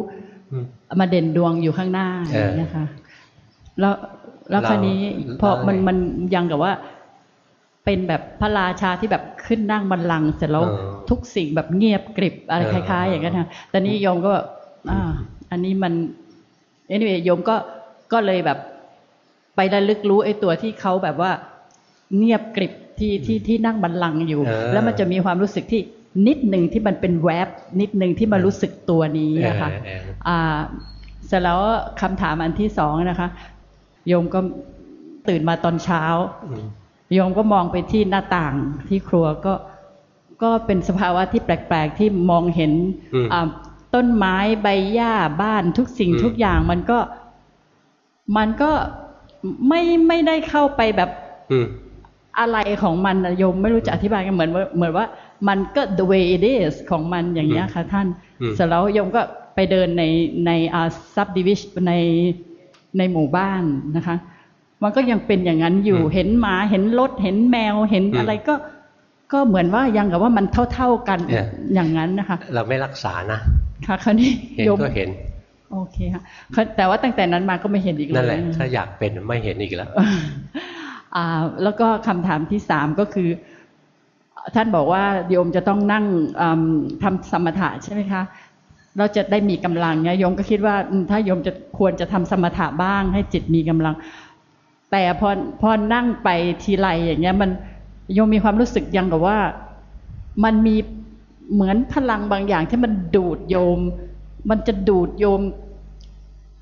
อื มมาเด่นดวงอยู่ข้างหน้าเอออย่างเงี้ยค่ะแล้วแล้วเราคราวนี้พอเรามัมันมันยังกับว่า เป็นแบบพระราชาที่แบบขึ้นนั่งบัลลังก์เสร็จแล้วเออทุกสิ่งแบบเงียบกริบอะไรเอคอล้าย ๆ อย่างนั้นค่ะแต่นี้โยมก็แบบอ่าอันนี้มัน anyway โยมก็ก็เลยแบบ ไประลึกรู้ไอ้ตัวที่เขาแบบว่า เงียบกริบที่ที่ที่นั่งบัลลังก์อยู่เออแล้วมันจะมีความรู้สึกที่ นิดหนึ่งที่มันเป็นแวบนิดหนึ่งที่มารู้สึกตัวนี้นะคะเออเอออ่าเสร็จแล้วคำถามอันที่สองนะคะ โยมก็ตื่นมาตอนเช้าอืมโยมก็มองไปที่หน้าต่างที่ครัวก็ก็เป็นสภาวะที่แปลก ๆ ที่มองเห็นอืมอ่าต้นไม้ใบหญ้าบ้านทุกสิ่งอืมทุกอย่างมันก็ มันก็ไม่ไม่ได้เข้าไปแบบอืมอะไรของมันนะโยมไม่รู้จะอธิบายกันเหมือนว่าเหมือนว่า มันก็ the way it is ของมันอย่างเงี้ยค่ะท่านอืมเสร็จแล้วโยมก็ไปเดินในในอ่า subdivision ในในหมู่บ้านนะคะ มันก็ยังเป็นอย่างนั้นอยู่อืมเห็นหมาเห็นรถเห็นแมวเห็นอืมอะไรก็ก็เหมือนว่ายังกับว่ามันเท่า ๆกันเนี่ยอย่างนั้นนะคะ เราไม่รักษานะค่ะคราวนี้เห็นโยมก็เห็น โอเคค่ะค่ะแต่ว่าตั้งแต่นั้นมาก็ไม่เห็นอีกเลยนั่นแหละถ้าอยากเป็นไม่เห็นอีกแล้วอ่าแล้วก็คำถามที่สามก็คือ ท่านบอกว่าโยมจะต้องนั่งอืมทำสมถะใช่ไหมคะเราจะได้มีกำลังเนี่ยโยมก็คิดว่าถ้าโยมจะควรจะทำสมถะบ้าง ให้จิตมีกำลัง แต่พอพอนั่งไปทีไรอย่างเงี้ย มันโยมมีความรู้สึกยังกับว่า มันมีเหมือนพลังบางอย่างที่มันดูดโยม มันจะดูดโยม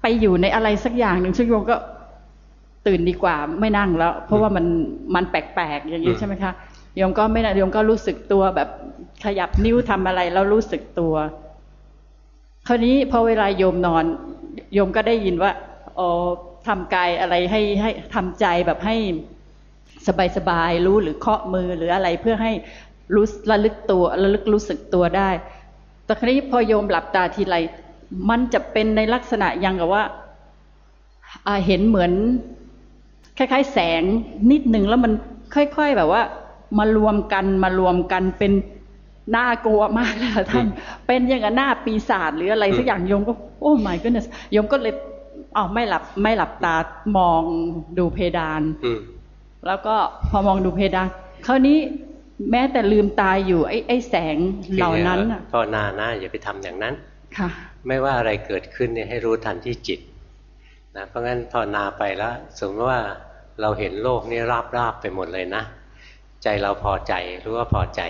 ไปอยู่ในอะไรสักอย่างหนึ่งซึ่งโยมก็ตื่นดีกว่าไม่นั่งแล้ว เพราะว่ามันมันแปลกๆอย่างนี้ใช่ไหมคะ โยมก็ไม่นะโยมก็รู้สึกตัวแบบขยับนิ้วทำอะไรแล้วรู้สึกตัว คราวนี้พอเวลาโยมนอน โยมก็ได้ยินว่าอ๋อทำกายอะไรให้ให้ทำใจแบบให้สบายๆรู้หรือเคาะมือหรืออะไรเพื่อให้รู้ระลึกตัวระลึกรู้สึกตัวได้ แต่คราวนี้พอโยมหลับตาทีไรมันจะเป็นในลักษณะยังกับว่าอ่าเห็นเหมือน คล้าย ๆ แสงนิดหนึ่งแล้วมันค่อย ๆ แบบว่า มารวมกันมารวมกันเป็นน่ากลัวมากเลยค่ะท่าน เป็นอย่างกับหน้าปีศาจหรืออะไรสักอย่างโยมก็ โอ้ my goodness โยมก็เลยอ๋อไม่หลับไม่หลับตามองดูเพดานอืมแล้วก็พอมองดูเพดานคราวนี้แม้แต่ลืมตาอยู่ไอ้ไอ้แสงเหล่านั้นน่ะภาวนานะอย่าไปทำอย่างนั้นค่ะ ไม่ว่าอะไรเกิดขึ้นเนี่ยให้รู้ทันที่จิตนะเพราะงั้นภาวนาไปแล้ว สมมติว่าเราเห็นโลกนี่ราบราบๆไปหมดเลยนะ ใจเราพอใจรู้ว่าพอใจ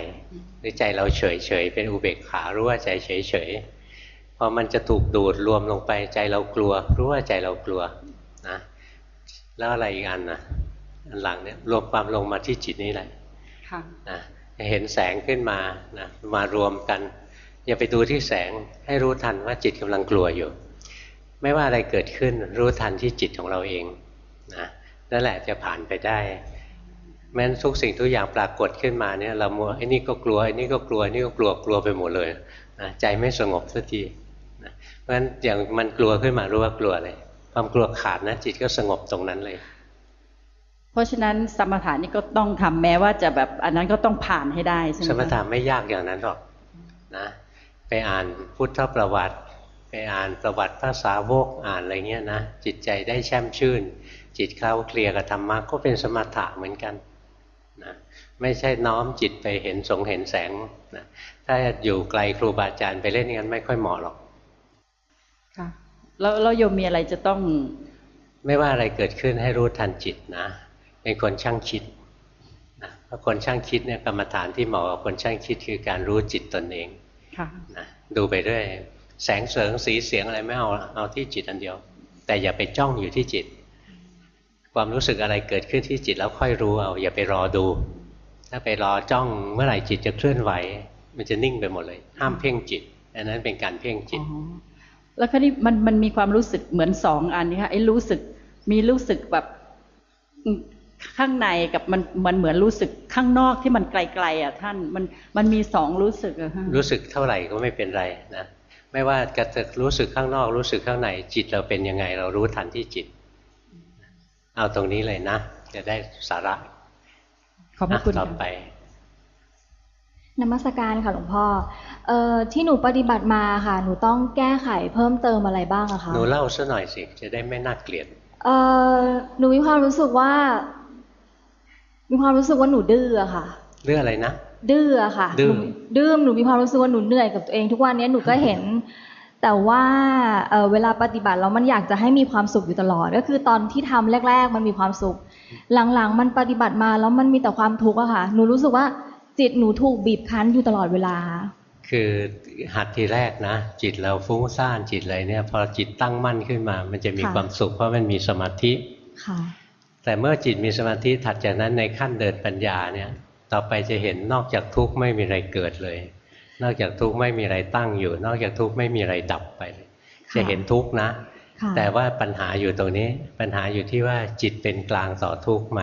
หรือใจเราเฉยเฉยๆเป็นอุเบกขารู้ว่าใจเฉยเฉยๆพอมันจะถูกดูดรวมลงไปใจเรากลัว รู้ว่าใจเรากลัวนะแล้วอะไรอีกอันนะอันหลังเนี่ยรวมความลงมาที่จิตนี่แหละค่ะนะเห็นแสงขึ้นมานะมารวมกัน อย่าไปดูที่แสงให้รู้ทันว่าจิตกำลังกลัวอยู่ ไม่ว่าอะไรเกิดขึ้นรู้ทันที่จิตของเราเองนะนั่นแหละจะผ่านไปได้ แม้นทุกสิ่งทุกอย่างปรากฏขึ้นมาเนี่ยเรามัวไอ้นี่ก็กลัวไอ้นี่ก็กลัวไอ้นี่ก็กลัวกลัวไปหมดเลยนะใจไม่สงบสักทีนะเพราะฉะนั้นอย่างมันกลัวขึ้นมารู้ว่ากลัวเลยความกลัวขาดนะจิตก็สงบตรงนั้นเลย เพราะฉะนั้นสมถะนี่ก็ต้องทำแม้ว่าจะแบบอันนั้นก็ต้องผ่านให้ได้ใช่ไหมสคะมถะไม่ยากอย่างนั้นหรอกนะไปอ่านพุทธประวัติ ไปอ่านประวัติพระสาวกอ่านอะไรเงี้ยนะจิตใจได้แช่มชื่น จิตเข้าเคลียร์กับธรรมะก็เป็นสมถะเหมือนกันนะ ไม่ใช่น้อมจิตไปเห็นสงเห็นแสงนะถ้าอยู่ไกลครูบาอาจารย์ไปเล่นงั้นไม่ค่อยเหมาะหรอกค่ะแล้วแล้วโยมมีอะไรจะต้อง ไม่ว่าอะไรเกิดขึ้นให้รู้ทันจิตนะ เป็นคนช่างคิดนะเพราะคนช่างคิดเนี่ยกรรมฐานที่เหมาะกับคนช่างคิดคือการรู้จิตตนเองค่ะนะดูไปเรื่อยแสงเสริงสีเสียงอะไรไม่เอาเอาที่จิตอันเดียว แต่อย่าไปจ้องอยู่ที่จิต ความรู้สึกอะไรเกิดขึ้นที่จิตแล้วค่อยรู้เอา อย่าไปรอดู ถ้าไปรอจ้องเมื่อไหร่จิตจะเคลื่อนไหว มันจะนิ่งไปหมดเลย ห้ามเพ่งจิต อันนั้นเป็นการเพ่งจิตอ๋อแล้วคราวนี้มันมันมีความรู้สึกเหมือนสองอันนี้ค่ะไอ้รู้สึกมีรู้สึกแบบอืมข้างในกับมันมันเหมือนรู้สึกข้างนอกที่มันไกลๆอะท่านมันมันมีสองรู้สึกอะค่ะรู้สึกเท่าไหร่ก็ไม่เป็นไรนะไม่ว่าจะรู้สึกข้างนอก รู้สึกข้างในจิตเราเป็นยังไง เรารู้ทันที่จิต เอาตรงนี้เลยนะ จะได้สาระ ขอบพระคุณอะต่อค่ะไปนมัสการค่ะหลวงพ่อเอ่อที่หนูปฏิบัติมาค่ะ หนูต้องแก้ไขเพิ่มเติมอะไรบ้างอะคะหนูเล่าซะหน่อยสิจะได้ไม่น่าเกลียดเอ่อหนูมีความรู้สึกว่า มีความรู้สึกว่าหนูดื้ออะค่ะเรื่องอะไรนะดื้ออะค่ะดื้อหนูดื้อหนูมีความรู้สึกว่าหนูเหนื่อยกับตัวเอง ทุกวันนี้หนูก็เห็น แต่ว่าเอ่อเวลาปฏิบัติแล้วมันอยากจะให้มีความสุขอยู่ตลอด ก็คือตอนที่ทำแรก ๆ มันมีความสุข หลังๆ มันปฏิบัติมาแล้วมันมีแต่ความทุกข์อะค่ะ หนูรู้สึกว่าจิตหนูถูกบีบคั้นอยู่ตลอดเวลา คือหัดทีแรกนะ จิตเราฟุ้งซ่านจิตอะไรเนี่ย พอจิตตั้งมั่นขึ้นมา มันจะมีค่ะความสุขเพราะมันมีสมาธิค่ะ แต่เมื่อจิตมีสมาธิถัดจากนั้นในขั้นเดินปัญญาเนี่ย ต่อไปจะเห็นนอกจากทุกข์ไม่มีอะไรเกิดเลย นอกจากทุกข์ไม่มีอะไรตั้งอยู่ นอกจากทุกข์ไม่มีอะไรดับไปค่ะจะเห็นทุกข์นะค่ะ แต่ว่าปัญหาอยู่ตรงนี้ ปัญหาอยู่ที่ว่าจิตเป็นกลางต่อทุกข์ไหม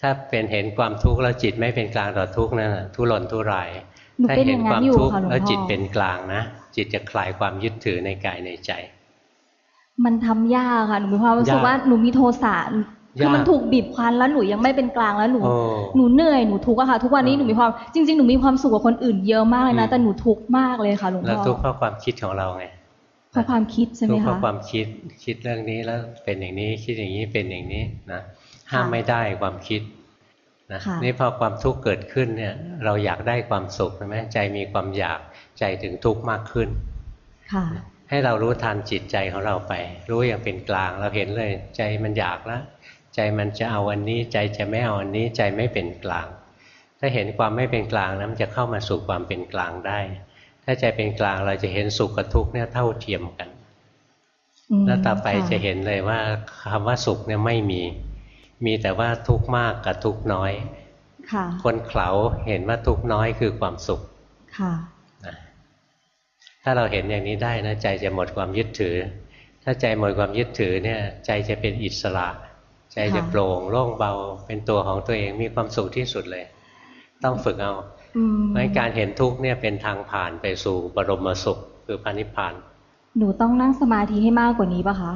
ถ้าเป็นเห็นความทุกข์แล้วจิตไม่เป็นกลางต่อทุกข์นั่นน่ะทุรนทุรายหนูถ้าเป็นอเห็นย่างคนั้วานมอยู่ทุกข์ค่ะหลวงแล้วพ่จิตอเป็นกลางนะ จิตจะคลายความยึดถือในกายในใจ มันทำยากค่ะหนูมีความรู้สึกยากว่าหนูมีโทสะคือยากมันถูกบีบคั้นแล้วหนูยังไม่เป็นกลางแล้วหนูโอ้หนูเหนื่อยหนูทุกข์อะค่ะ ทุกวันนี้อืมหนูมีความจริงๆหนูมีความสุขกับคนอื่นเยอะมากเลยนะอืมแต่หนูทุกข์มากเลยค่ะหลวงแล้วพ่อทุกข์เพราะความคิดของเราไง เพราะความคิดใช่ไหมทุกข์เพคะราะความคิดคิดเรื่องนี้แล้วเป็นอย่างนี้คิดอย่างนี้เป็นอย่างนี้นะห้ามค่ะไม่ได้ความคิดนะค่ะนี่พอความทุกข์เกิดขึ้นเนี่ย เราอยากได้ความสุขใช่ไหมใจมีความอยากใจถึงทุกข์มากขึ้น ค่ะ ให้เรารู้ทันจิตใจของเราไป รู้อย่างเป็นกลางเราเห็นเลย ใจมันอยากแล้วใจมันจะเอาอันนี้ ใจจะไม่เอาอันนี้ใจไม่เป็นกลาง ถ้าเห็นความไม่เป็นกลางนะมันจะเข้ามาสู่ความเป็นกลางได้ ถ้าใจเป็นกลางเราจะเห็นสุขกับทุกข์เนี่ยเท่าเทียมกันอืมแล้วต่อไปค่จะเห็นเลยว่าคำว่าสุขเนี่ยไม่มี มีแต่ว่าทุกข์มากกับทุกข์น้อยค่ะคนเขาเห็นว่าทุกข์น้อยคือความสุขค่ะนะถ้าเราเห็นอย่างนี้ได้นะใจจะหมดความยึดถือ ถ้าใจหมดความยึดถือเนี่ย ใจจะเป็นอิสระ ใจจะค่ะโปร่งโล่งเบาเป็นตัวของตัวเองมีความสุขที่สุดเลย ต้องฝึกเอาอืม เพราะฉะนั้นการเห็นทุกข์เนี่ยเป็นทางผ่านไปสู่บรมสุขคือพระนิพพาน หนูต้องนั่งสมาธิให้มากกว่านี้ปะคะ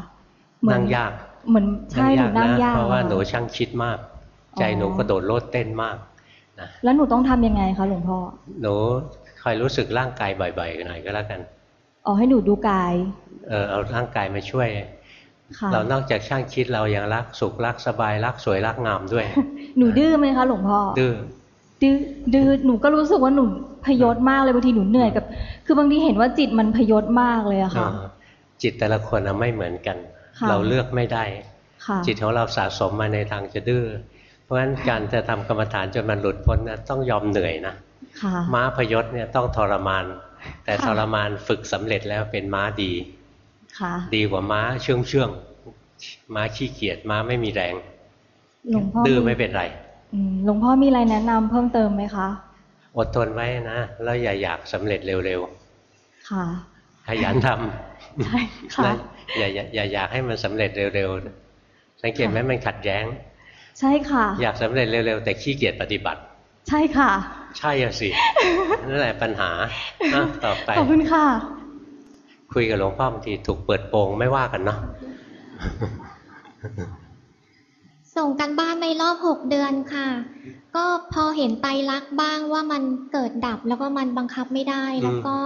เหมือนั่งยากเหมือนใช่หนูนั่งยากเพราะว่าค่หนูช่างคิดมาก ใจหนูกระโดดโลดเต้นมากนะแล้วหนูต้องทำยังไงคะหลวงพ่อหนูคอยรู้สึกร่างกายบ่อยๆหน่อยก็แล้วกันอ๋อให้หนูดูกาย เออเอาร่างกายมาช่วยค่ะเรานอกจากช่างคิดเรายังรักสุขรักสบายรักสวยรักงามด้วย หนูดื้อไหมคะหลวงพ่อดื้อ ดื้อดื้อหนูก็รู้สึกว่าหนูพยศมากเลยบางทีหนูเหนื่อยกับ คือบางทีเห็นว่าจิตมันพยศมากเลยอะค่ะเออจิตแต่ละคนน่ะไม่เหมือนกันค่ะเราเลือกไม่ได้ค่ะจิตของเราสะสมมาในทางจะดื้อเพราะฉะนั้นการจะทำกรรมฐานจนมันหลุดพ้นนะต้องยอมเหนื่อยนะค่ะม้าพยศเนี่ยต้องทรมาน แต่ค่ะทรมานฝึกสำเร็จแล้วเป็นม้าดีค่ะดีกว่าม้าเชื่องเชื่องม้าขี้เกียจม้าไม่มีแรงหลวงพ่อดื้อไม่เป็นไรอืม หลวงพ่อมีอะไรแนะนำเพิ่มเติมไหมคะ อดทนไว้นะ แล้วอย่าอยากสำเร็จเร็วค่ะๆขยันทใช่ำค่ะนะอย่าอย่าอย่าอยากให้มันสำเร็จเร็วๆ สังเกตไหมมันขัดแย้ง ใช่ค่ะ อยากสำเร็จเร็วๆ แต่ขี้เกียจปฏิบัติ ใช่ค่ะ ใช่อะสินั่นแหละปัญหาอะต่อไปขอบคุณค่ะ คุยกับหลวงพ่อบางทีถูกเปิดโปงไม่ว่ากันเนาะ ส่งกันบ้านในรอบหกเดือนค่ะ ก็พอเห็นไตรลักษณ์บ้างว่ามันเกิดดับแล้วก็มันบังคับไม่ได้แล้วก็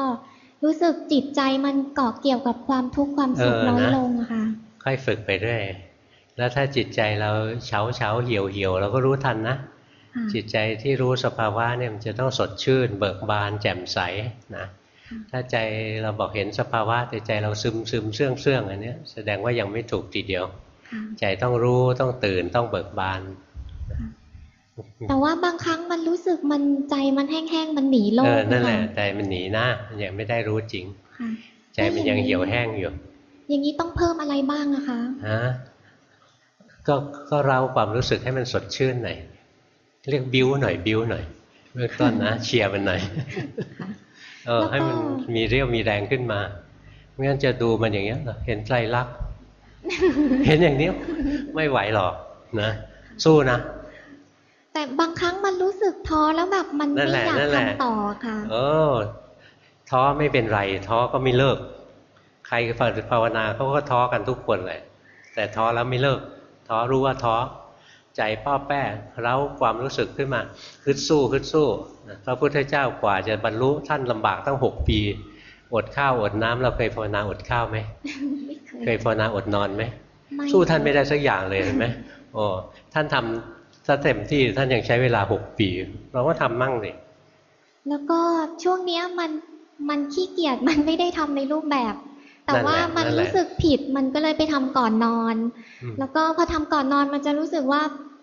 รู้สึกจิตใจมันเกาะเกี่ยวกับความทุกข์ความสุขเออน้อยนะลงอะค่ะ ค่อยฝึกไปเรื่อยแล้วถ้าจิตใจเราเฉาเฉาเหี่ยวเหี่ยวเราก็รู้ทันนะค่ะจิตใจที่รู้สภาวะเนี่ยมันจะต้องสดชื่น เบิกบานแจ่มใสนะถ้าใจเราบอกเห็นสภาวะแต่ใจเราซึมซึมเสื่องเสื่องอันเนี้ยแสดงว่ายังไม่ถูกทีเดียวค่ะ ใจต้องรู้ต้องตื่นต้องเบิกบานแต่ว่าบางครั้งมันรู้สึกมันใจมันแห้งๆมันหนีโลเอกอนั่นแหละค่ใจมันหนีนะมันยังไม่ได้รู้จริงค่ะใจมันยังเหี่ยวแห้งอยู่ อย่างนี้ต้องเพิ่มอะไรบ้างอะคะฮะก็ก็เราความรู้สึกให้มันสดชื่นหน่อยเรียกบิ้วหน่อยบิ้วหน่อยเบื้องต้นนะเชียร์มันหน่อยเออแล้วก็ให้มันมีเรี่ยวมีแรงขึ้นมาไม่งั้นจะดูมันอย่างเงี้ยเหรอเห็นไตรลักษณ์ เห็นอย่างนี้ไม่ไหวหรอกนะ สู้นะ แต่บางครั้งมันรู้สึกท้อแล้วแบบมันนั่ไม่นแหละอยากนั่นแหละทำต่อค่ะเออท้อไม่เป็นไร ท้อก็ไม่เลิก ใครภาวนาเขาก็ท้อกันทุกคนเลยแต่ท้อแล้วไม่เลิก ท้อรู้ว่าท้อใจป้อแป้เร้าความรู้สึกขึ้นมาฮึดสู้ฮึดสู้นะพระพุทธเจ้ากว่าจะบรรลุท่านลำบากตั้งหกปี อดข้าวอดน้ำเราเคยภาวนาอดข้าวไหมไม่เคยเคยภาวนาอดนอนไหมไม่สู้ท่านไม่ได้สักอย่างเลยเห็นไหมโอ้ท่านทำถ้าเต็มที่ท่านยังใช้เวลาหกปี เราก็ทำมั่งเลยแล้วก็ช่วงเนี้ยมันมันขี้เกียจมันไม่ได้ทำในรูปแบบ แต่นั่นแหละว่ามันนั่นแหละรู้สึกผิดมันก็เลยไปทำก่อนนอนอืมแล้วก็พอทำก่อนนอนมันจะรู้สึกว่า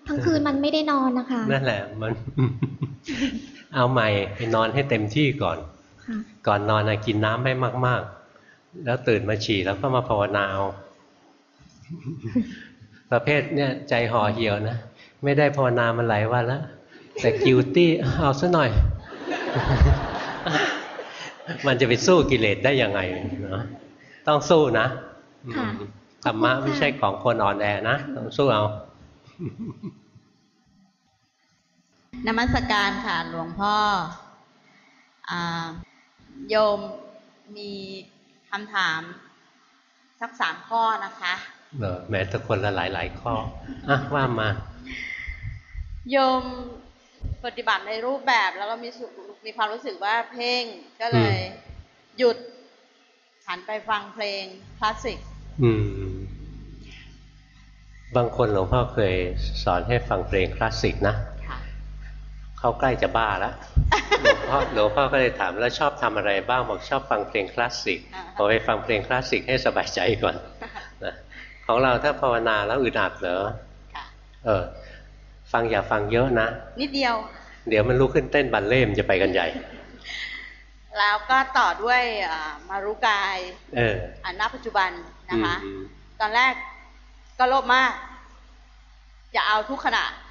ทั้งคืนมันไม่ได้นอนนะคะ นั่นแหละมัน เอาใหม่ไปนอนให้เต็มที่ก่อนค่ะ ก่อนนอนนะกินน้ำให้มาก ๆ แล้วตื่นมาฉี่แล้วก็มาภาวนาเอาประเภทเนี่ยใจห่อเหี่ยวนะ ไม่ได้ภาวนามาหลายวันแล้ว แต่กิวตี้เอาซะหน่อย มันจะไปสู้กิเลสได้ยังไงเนาะต้องสู้นะค่ะอืมธรรมะขอบคุณค่ะไม่ใช่ของคนอ่อนแอนะต้องสู้เอานมัสการค่ะหลวงพ่ออา โยมมีคำถามสักสามข้อนะคะเออแม้แต่คนละหลายหลายๆข้ออะว่ามา โยมปฏิบัติในรูปแบบแล้วก็มีสุมีความรู้สึกว่าเพ่งก็เลย หยุดหันไปฟังเพลงคลาสสิกอืม บางคนหลวงพ่อเคยสอนให้ฟังเพลงคลาสสิกนะค่ะ เขาใกล้จะบ้าแล้วหลวงพ่อหลวงพ่อก็เลยถามแล้วชอบทำอะไรบ้างบอกชอบฟังเพลงคลาสสิกอ่าพอไปฟังเพลงคลาสสิกให้สบายใจก่อนนะของเราถ้าภาวนาแล้วอึดอัดเหรอค่ะเออ ฟังอย่าฟังเยอะนะ นิดเดียว เดี๋ยวมันลุกขึ้นเต้นบัลเล่ต์มนจะไปกันใหญ่ แล้วก็ต่อด้วยอ่ามารู้กายเอออันณปัจจุบันนะคะอืมตอนแรกก็โลภมาก จะเอาทุกขณะอืม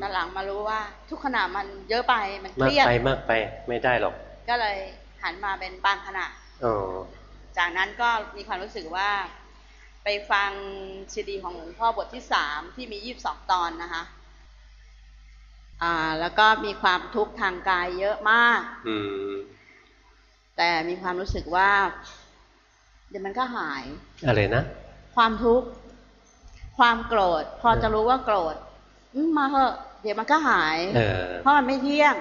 ตอนหลังมารู้ว่า ทุกขณะมันเยอะไปมันเคมากรียดไปมากไปไม่ได้หรอก ก็เลยหันมาเป็นบางขณะอ๋อจากนั้นก็มีความรู้สึกว่า ไปฟังซีดีของหลวงพ่อบทที่สามที่มียี่บสองตอนนะคะอ่า แล้วก็มีความทุกข์ทางกายเยอะมาก อืมแต่มีความรู้สึกว่า เดี๋ยวมันก็หาย อะไรนะ ความทุกข์ ความโกรธ พอจะรู้ว่าโกรธอื มมาเหอะเดี๋ยวมันก็หายเออเพราะมันไม่เที่ยง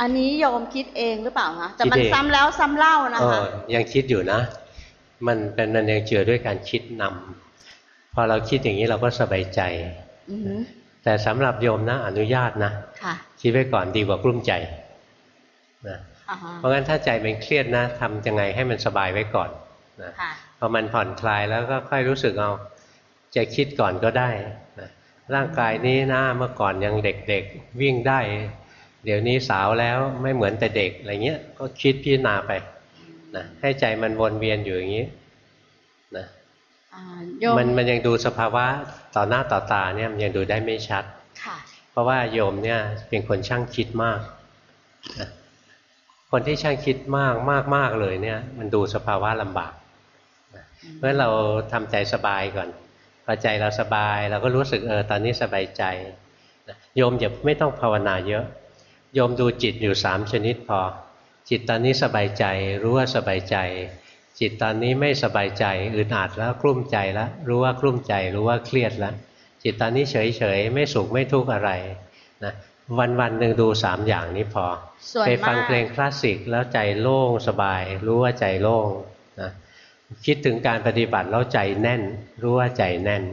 อันนี้โยมคิดเองหรือเปล่าคะแต่มันคิดเองซ้ำแล้วซ้ำเล่านะอ๋คะอยังคิดอยู่นะ มันเป็นมันยังเจือด้วยการคิดนำพอเราคิดอย่างนี้เราก็สบายใจอือหือแต่สำหรับโยมนะอนุญาตนะค่ะคิดไว้ก่อนดีกว่ากลุ้มใจนะอ่าฮะเพราะงั้นถ้าใจเป็นเครียดนะทำยังไงให้มันสบายไว้ก่อนนะค่ะพอมันผ่อนคลายแล้วก็ค่อยรู้สึกเอาจะคิดก่อนก็ได้นะ ร่างกายนี้นะเมื่อก่อนยังเด็กๆวิ่งได้ เดี๋ยวนี้สาวแล้วไม่เหมือนแต่เด็กอะไรเงี้ยก็คิดพิจารณาไปนะให้ใจมันวนเวียนอยู่อย่างนี้นะอ่าโยมมันมันยังดูสภาวะต่อหน้าต่อตาเนี่ยมันยังดูได้ไม่ชัดค่ะเพราะว่าโยมเนี่ยเป็นคนช่างคิดมากนะคนที่ช่างคิดมากมากมากเลยเนี่ย มันดูสภาวะลำบากนะเพราะฉะนั้นเราทำใจสบายก่อน พอใจเราสบาย เราก็รู้สึกเออตอนนี้สบายใจนะโยมอย่าไม่ต้องภาวนาเยอะโยมดูจิตอยู่สามชนิดพอ จิตตอนนี้สบายใจรู้ว่าสบายใจ จิตตอนนี้ไม่สบายใจอึดอัดแล้วกลุ้มใจแล้วรู้ว่ากลุ้มใจรู้ว่าเครียดแล้วจิตตอนนี้เฉยเฉยๆไม่สุขไม่ทุกข์อะไรนะวันวันๆหนึ่งดูสามอย่างนี้พอส่วนไปฟังมากเพลงคลาสสิกแล้วใจโล่งสบาย รู้ว่าใจโล่งนะ คิดถึงการปฏิบัติแล้วใจแน่น รู้ว่าใจแน่น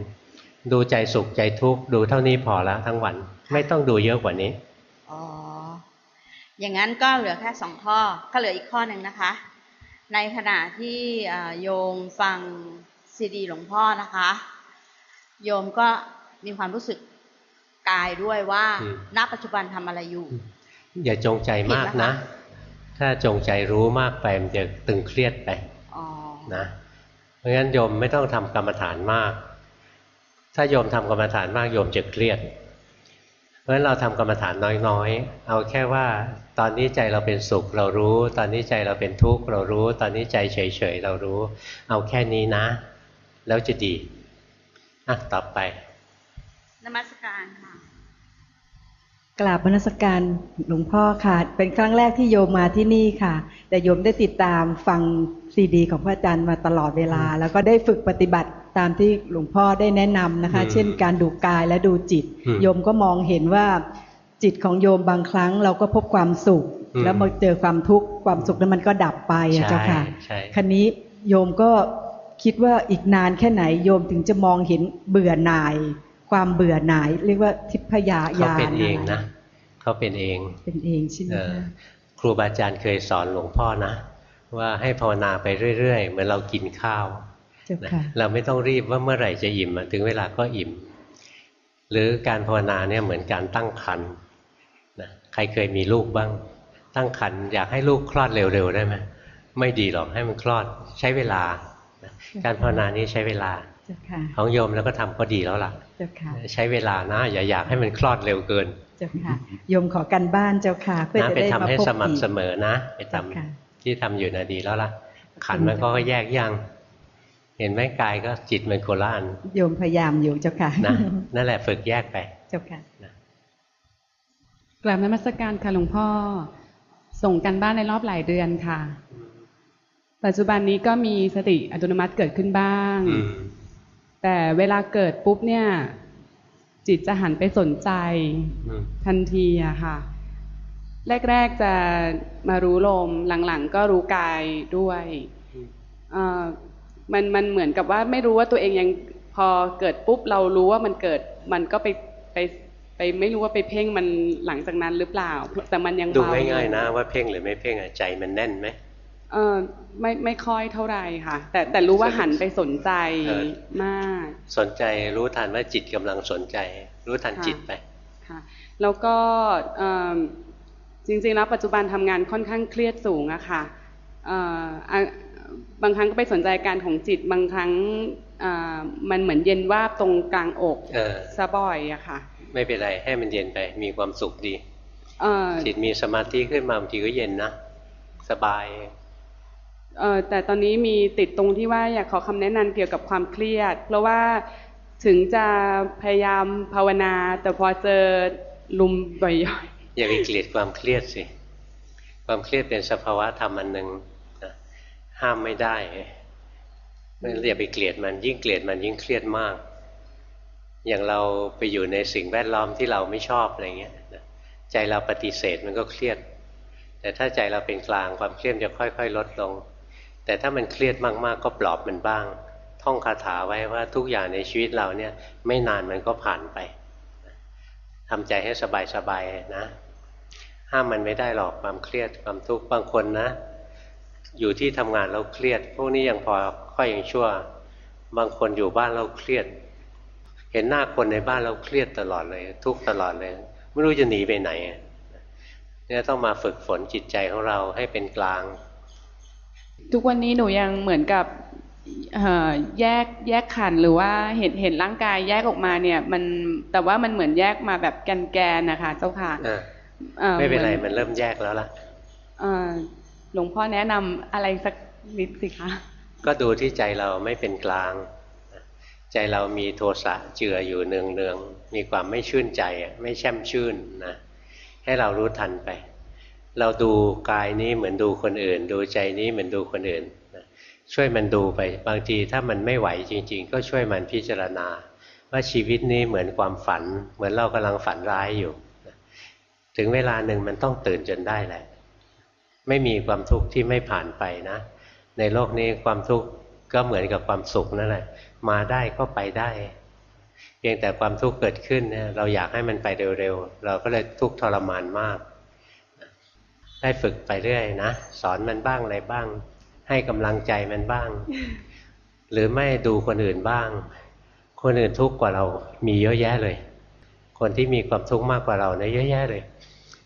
ดูใจสุขใจทุกข์ดูเท่านี้พอแล้วทั้งวัน ไม่ต้องดูเยอะกว่านี้อ๋ออย่างนั้นก็เหลือแค่สองข้อก็เหลืออีกข้อหนึ่งนะคะ ในขณะที่อ่าโยมฟังซีดีหลวงพ่อนะคะ โยมก็มีความรู้สึกกายด้วยว่าอืมณปัจจุบันทำอะไรอยู่ อย่าจงใจมากผิดแล้นะวค่ะถ้าจงใจรู้มากไปมันจะตึงเครียดไปอ๋อ นะเพราะงั้นโยมไม่ต้องทำกรรมฐานมาก ถ้าโยมทำกรรมฐานมากโยมจะเครียด เพราะฉะนั้นเราทำกรรมฐานน้อยๆ เอาแค่ว่าตอนนี้ใจเราเป็นสุขเรารู้ ตอนนี้ใจเราเป็นทุกข์เรารู้ ตอนนี้ใจเฉยๆเรารู้ เอาแค่นี้นะ แล้วจะดีอะต่อไปนมัสการค่ะ กราบมนสการหลวงพ่อค่ะ เป็นครั้งแรกที่โยมมาที่นี่ค่ะ แต่โยมได้ติดตามฟังซีดี ของพระอาจารย์มาตลอดเวลา แล้วก็ได้ฝึกปฏิบัติตามที่หลวงพ่อได้แนะนำนะคะอืมเช่นการดูกายและดูจิตอืมโยมก็มองเห็นว่าจิตของโยมบางครั้งเราก็พบความสุขอืมแล้วมาเจอความทุกข์ความสุขนั้นมันก็ดับไปอะเจ้าค่ะใช่คันนี้โยมก็คิดว่าอีกนานแค่ไหนโยมถึงจะมองเห็นเบื่อหน่าย ความเบื่อหน่าย เรียกว่าทิพยาเขาญาณเป็นเองไรนะเขาเป็นเอง เป็นเองใช่ไหมเออคะครูบาอาจารย์เคยสอนหลวงพ่อนะว่าให้ภาวนาไปเรื่อยๆเหมือนเรากินข้าวเจ้านะค่ะเราไม่ต้องรีบว่าเมื่อไหร่จะอิ่มอะถึงเวลาก็อิ่ม หรือการภาวนาเนี่ยเหมือนการตั้งครรภ์นะใครเคยมีลูกบ้าง ตั้งครรภ์อยากให้ลูกคลอดเร็วๆได้ไหมไม่ดีหรอกให้มันคลอดใช้เวลานะการภาวนานี้ใช้เวลาเจ้าค่ะของโยมแล้วก็ทำก็ดีแล้วล่ะเจ้าค่ะ ใช้เวลานะ อย่าอยากให้มันคลอดเร็วเกิน เจ้าค่ะโยมขอกันบ้านเจ้าค่ะ เพื่อนะจะไปได้ทำมาให้พบสม่ำอีกเสมอนะ ไปทำเจ้าค่ะที่ทำอยู่นะดีแล้วล่ะ ขันธ์มันก็แยกยัง เห็นไหมกายก็จิตมันโคละอันโยมพยายามอยู่เจ้าค่ะนะนั่นแหละฝึกแยกไป เจ้าค่ะกราบนมัสการค่ะหลวงพ่อ ส่งกันบ้านในรอบหลายเดือนค่ะ ปัจจุบันนี้ก็มีสติอัตโนมัติเกิดขึ้นบ้างอืม แต่เวลาเกิดปุ๊บเนี่ย จิตจะหันไปสนใจอืมทันทีอะค่ะ แรก ๆจะมารู้ลมหลังๆ ก็รู้กายด้วยเอ่อมันมันเหมือนกับว่าไม่รู้ว่าตัวเองยังพอเกิดปุ๊บเรารู้ว่ามันเกิดมันก็ไปไปไปไม่รู้ว่าไปเพ่งมันหลังจากนั้นหรือเปล่า แต่มันยังดูเบาง่ายๆนะว่าเพ่งหรือไม่เพ่งอะใจมันแน่นไหม เออไม่ไม่ค่อยเท่าไหร่ค่ะ แต่แต่รู้ว่าหันไปสนใจเออมาก สนใจรู้ทันว่าจิตกำลังสนใจ รู้ทันค่ะจิตไปค่ะ แล้วก็เอิ่มจริงๆแล้วปัจจุบันทำงานค่อนข้างเครียดสูงอะค่ะเอ่ออะบางครั้งก็ไปสนใจอาการของจิตบางครั้งอ่ามันเหมือนเย็นวาบตรงกลางอกเออซะบ่อยอะค่ะ ไม่เป็นไรให้มันเย็นไปมีความสุขดีเอ่อจิตมีสมาธิขึ้นมาบางทีก็เย็นนะสบาย เออแต่ตอนนี้มีติดตรงที่ว่าอยากขอคำแนะนำเกี่ยวกับความเครียด เพราะว่าถึงจะพยายามภาวนา แต่พอเจอลุมบ่อยๆอย่าไปเกลียดความเครียดสิความเครียดเป็นสภาวะธรรมอันหนึ่งนะห้ามไม่ได้อย่าไปเกลียดมันยิ่งเกลียดมันยิ่งเครียดมาก อย่างเราไปอยู่ในสิ่งแวดล้อมที่เราไม่ชอบอะไรเงี้ยใจเราปฏิเสธมันก็เครียด แต่ถ้าใจเราเป็นกลางความเครียดจะค่อย ๆ ลดลง แต่ถ้ามันเครียดมากๆ ก็ปลอบมันบ้าง ท่องคาถาไว้ว่าทุกอย่างในชีวิตเราเนี่ยไม่นานมันก็ผ่านไปทำใจให้สบายๆนะห้ามมันไม่ได้หรอกความเครียดความทุกข์บางคนนะ อยู่ที่ทำงานเราเครียด พวกนี้ยังพอค่อยยังชั่ว บางคนอยู่บ้านเราเครียด เห็นหน้าคนในบ้านเราเครียดตลอดเลย ทุกตลอดเลย ไม่รู้จะหนีไปไหนเนี่ยต้องมาฝึกฝนจิตใจของเราให้เป็นกลาง ทุกวันนี้หนูยังเหมือนกับเอ่อแยกแยกขันธ์หรือว่าเห็นเห็นร่างกายแยกออกมาเนี่ย มันแต่ว่ามันเหมือนแยกมาแบบแกนๆนะคะ เจ้าค่ะอะอ่อไม่เป็นไรหอมันเริ่มแยกแล้วล่ะเอ่อหลวงพ่อแนะนำอะไรสักนิดสิคะก็ดูที่ใจเราไม่เป็นกลาง ใจเรามีโทสะเจืออยู่เนืองเนืองๆมีความไม่ชื่นใจอะไม่แช่มชื่นนะให้เรารู้ทันไป เราดูกายนี้เหมือนดูคนอื่น ดูใจนี้เหมือนดูคนอื่นนะช่วยมันดูไปบางทีถ้ามันไม่ไหวจริง ๆ ก็ช่วยมันพิจารณา ว่าชีวิตนี้เหมือนความฝัน เหมือนเรากำลังฝันร้ายอยู่นะถึงเวลาหนึ่งมันต้องตื่นจนได้แหละไม่มีความทุกข์ที่ไม่ผ่านไปนะ ในโลกนี้ความทุกข์ก็เหมือนกับความสุขนั่นแหละมาได้ก็ไปได้ เพียงแต่ความทุกข์เกิดขึ้นเนี่ยเราอยากให้มันไปเร็วๆเราก็เลยทุกข์ทรมานมาก ได้ฝึกไปเรื่อยนะสอนมันบ้างอะไรบ้าง ให้กำลังใจมันบ้าง หรือไม่ดูคนอื่นบ้าง คนอื่นทุกข์กว่าเรามีเยอะแยะเลย คนที่มีความทุกข์มากกว่าเราเนี่ยเยอะแยะเลย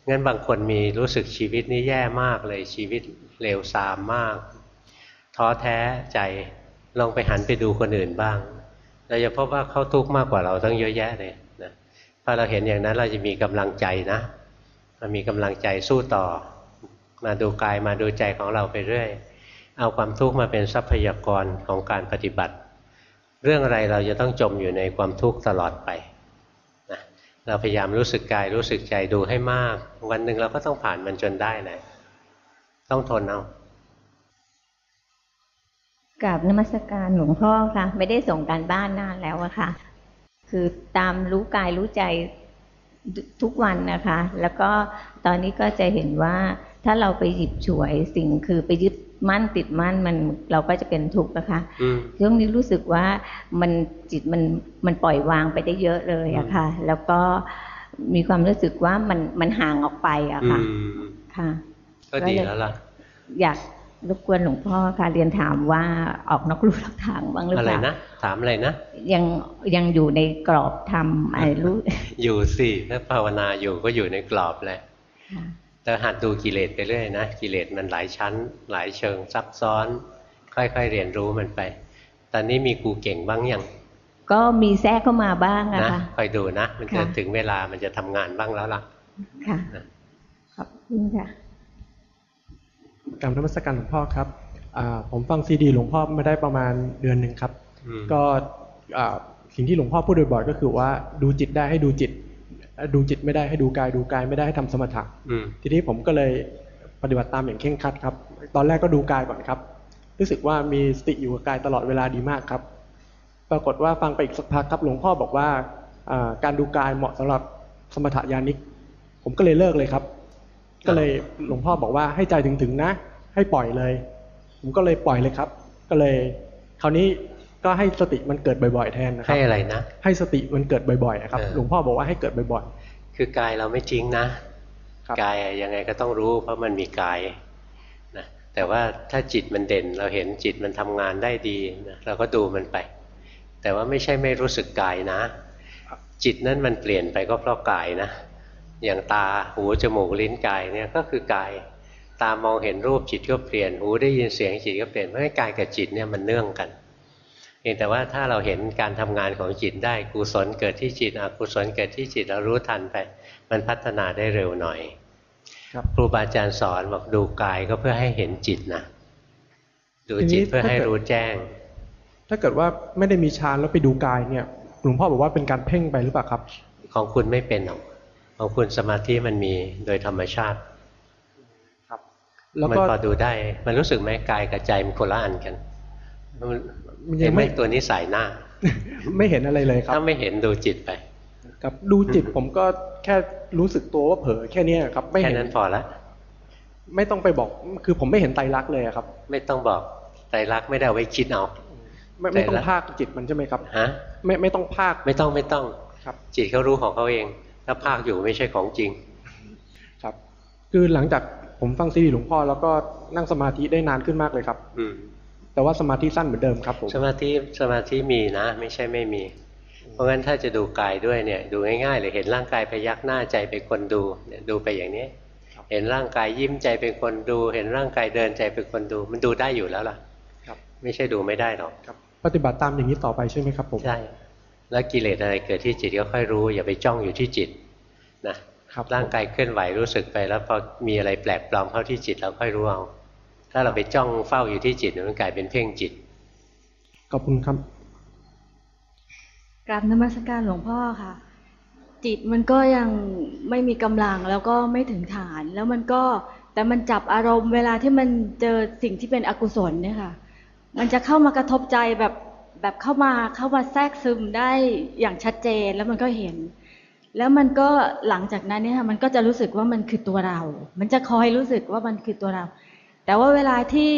งั้นบางคนมีรู้สึกชีวิตนี้แย่มากเลยชีวิตเลวทรามมาก ท้อแท้ใจลองไปหันไปดูคนอื่นบ้าง เราจะพบว่าเขาทุกข์มากกว่าเราตั้งเยอะแยะเลยนะพอเราเห็นอย่างนั้นเราจะมีกำลังใจนะเรามีกำลังใจสู้ต่อ มาดูกายมาดูใจของเราไปเรื่อย เอาความทุกข์มาเป็นทรัพยากรของการปฏิบัติ เรื่องอะไรเราจะต้องจมอยู่ในความทุกข์ตลอดไปนะเราพยายามรู้สึกกายรู้สึกใจดูให้มาก วันหนึ่งเราก็ต้องผ่านมันจนได้แหละต้องทนเอากราบนมัสการหลวงพ่อค่ะ ไม่ได้ส่งการบ้านนานแล้วอะค่ะ คือตามรู้กายรู้ใจทุกวันนะคะ แล้วก็ตอนนี้ก็จะเห็นว่า ถ้าเราไปหยิบฉวยสิ่งคือไปยึดมั่นติดมั่นมันเราก็จะเป็นทุกข์นะคะอืมช่วงนี้รู้สึกว่ามันจิตมันมันปล่อยวางไปได้เยอะเลยอะค่ะ แล้วก็มีความรู้สึกว่ามันมันห่างออกไปอะอืค่ะมค่ะ ก็ดีแล้วล่ะ อยากรบกวนหลวงพ่อค่ะเรียนถามว่าออกนอกลู่นอกทางบ้างหรืออะเปไรล่านะถามอะไรนะยังยังอยู่ในกรอบธรรมอะไรรู้ อยู่สิถ้าภาวนาอยู่ก็อยู่ในกรอบแหละค่ะ แต่หัดดูกิเลสไปเรื่อยนะกิเลสมันหลายชั้น หลายเชิงซับซ้อน ค่อยๆเรียนรู้มันไป ตอนนี้มีครูเก่งบ้างยังก็มีแทรกเข้ามาบ้างอะนะค่ะคอยดูนะ มันจะค่ะถึงเวลามันจะทำงานบ้างแล้วล่ะ ค่ะขอบคุณค่ะกรรมธรรมสการหลวงพ่อครับอ่าผมฟังซีดีหลวงพ่อมาได้ประมาณเดือนหนึ่งครับอืมก็อ่าสิ่งที่หลวงพ่อพูดบ่อยๆก็คือว่าดูจิตได้ให้ดูจิต ดูจิตไม่ได้ให้ดูกายดูกายไม่ได้ให้ทำสมถะอืมทีนี้ผมก็เลยปฏิบัติตามอย่างเคร่งครัดครับ ตอนแรกก็ดูกายก่อนครับ รู้สึกว่ามีสติอยู่กับกายตลอดเวลาดีมากครับ ปรากฏว่าฟังไปอีกสักพักครับหลวงพ่อบอกว่าอ่าการดูกายเหมาะสำหรับสมถะญาณิก ผมก็เลยเลิกเลยครับ ก็เลยหลวงพ่อบอกว่าให้ใจถึงๆนะ ให้ปล่อยเลย ผมก็เลยปล่อยเลยครับ ก็เลย คราวนี้ ก็ให้สติมันเกิดบ่อยๆแทนนะครัให้อะไรนะ ให้สติมันเกิดบ่อยๆครับเออหลวงพ่อบอกว่าให้เกิดบ่อยคือกายเราไม่ทิ้งนะครับกายยังไงก็ต้องรู้ เพราะมันมีกายนะแต่ว่าถ้าจิตมันเด่น เราเห็นจิตมันทำงานได้ดีนะเราก็ดูมันไป แต่ว่าไม่ใช่ไม่รู้สึกกายนะ จิตนั้นมันเปลี่ยนไปก็เพราะกายนะ อย่างตาหูจมูกลิ้นกายเนี่ยก็คือกายตามองเห็นรูปจิตก็เปลี่ยน หูได้ยินเสียงจิตก็เปลี่ยนเพราะให้กายกับจิตเนี่ยมันเนื่องกันเพียงแต่ว่าถ้าเราเห็นการทำงานของจิตได้กุศลเกิดที่จิตอกุศลเกิดที่จิตเรารู้ทันไป มันพัฒนาได้เร็วหน่อยๆครับครูบาอาจารย์สอนบอกดูกายก็เพื่อให้เห็นจิตนะดูทีนี้จิตเพื่อให้ถ้าเกิดรู้แจ้ง ถ้าเกิดว่าไม่ได้มีฌานแล้วไปดูกายเนี่ยหลวงพ่อบอกว่าเป็นการเพ่งไปหรือเปล่าครับ ของคุณไม่เป็นหรอกของคุณสมาธิมันมีโดยธรรมชาติครับแล้วมันก็พอดูได้ มันรู้สึกไหมกายกับใจมันคนละอันกัน มันมันยัเห็นงไหมไม่ตัวนี้สายหน้า ไม่เห็นอะไรเลยครับ ถ้าไม่เห็นดูจิตไปครับดูจิตผมก็แค่รู้สึกตัวว่าเผลอแค่เนี้ยครับ ไม่แค่เห็นนั้นพอละไม่ต้องไปบอก คือผมไม่เห็นไตรลักษณ์เลยอะครับ ไม่ต้องบอกไตรลักษณ์ไม่ได้เอาไว้คิดเอาไม่ไม่ต้อไตรลังกษณ์ภาคจิตมันใช่ไหมครับฮะไม่ไม่ต้องภาคไม่ต้องไม่ต้องครับ จิตเขารู้ของเขาเอง ถ้าภาคอยู่ไม่ใช่ของจริง ครับ คือหลังจากผมฟังซีดีหลวงพ่อแล้วก็นั่งสมาธิได้นานขึ้นมากเลยครับ อืม แต่ว่าสมาธิสั้นเหมือนเดิมครับผมสมาธิสมาธิมีนะ ไม่ใช่ไม่มี เพราะงั้นถ้าจะดูกายด้วยเนี่ยดูง่ายๆเลยเห็นร่างกายพยักหน้าใจเป็นคนดูเนี่ยดูไปอย่างนี้เห็นร่างกายยิ้มใจเป็นคนดู เห็นร่างกายเดินใจเป็นคนดู มันดูได้อยู่แล้วล่ะครับไม่ใช่ดูไม่ได้หรอกครับปฏิบัติตามอย่างนี้ต่อไปใช่ไหมครับผมใช่แล้วกิเลสอะไรเกิดที่จิตก็ค่อยรู้ อย่าไปจ้องอยู่ที่จิตนะครับร่างกายเคลื่อนไหวรู้สึกไป แล้วพอมีอะไรแปลกปลอมเข้าที่จิตเราค่อยรู้เอา ถ้าเราไปจ้องเฝ้าอยู่ที่จิตมันกลายเป็นเพ่งจิตขอบคุณครับกราบนมัสการหลวงพ่อค่ะ จิตมันก็ยังไม่มีกำลังแล้วก็ไม่ถึงฐาน แล้วมันก็แต่มันจับอารมณ์เวลาที่มันเจอสิ่งที่เป็นอกุศลเนี่ยค่ะ มันจะเข้ามากระทบใจแบบแบบเข้ามาเข้ามาแทรกซึมได้อย่างชัดเจนแล้วมันก็เห็น แล้วมันก็หลังจากนั้นเนี่ยค่ะมันก็จะรู้สึกว่ามันคือตัวเรา มันจะคอยรู้สึกว่ามันคือตัวเรา แต่ว่าเวลาที่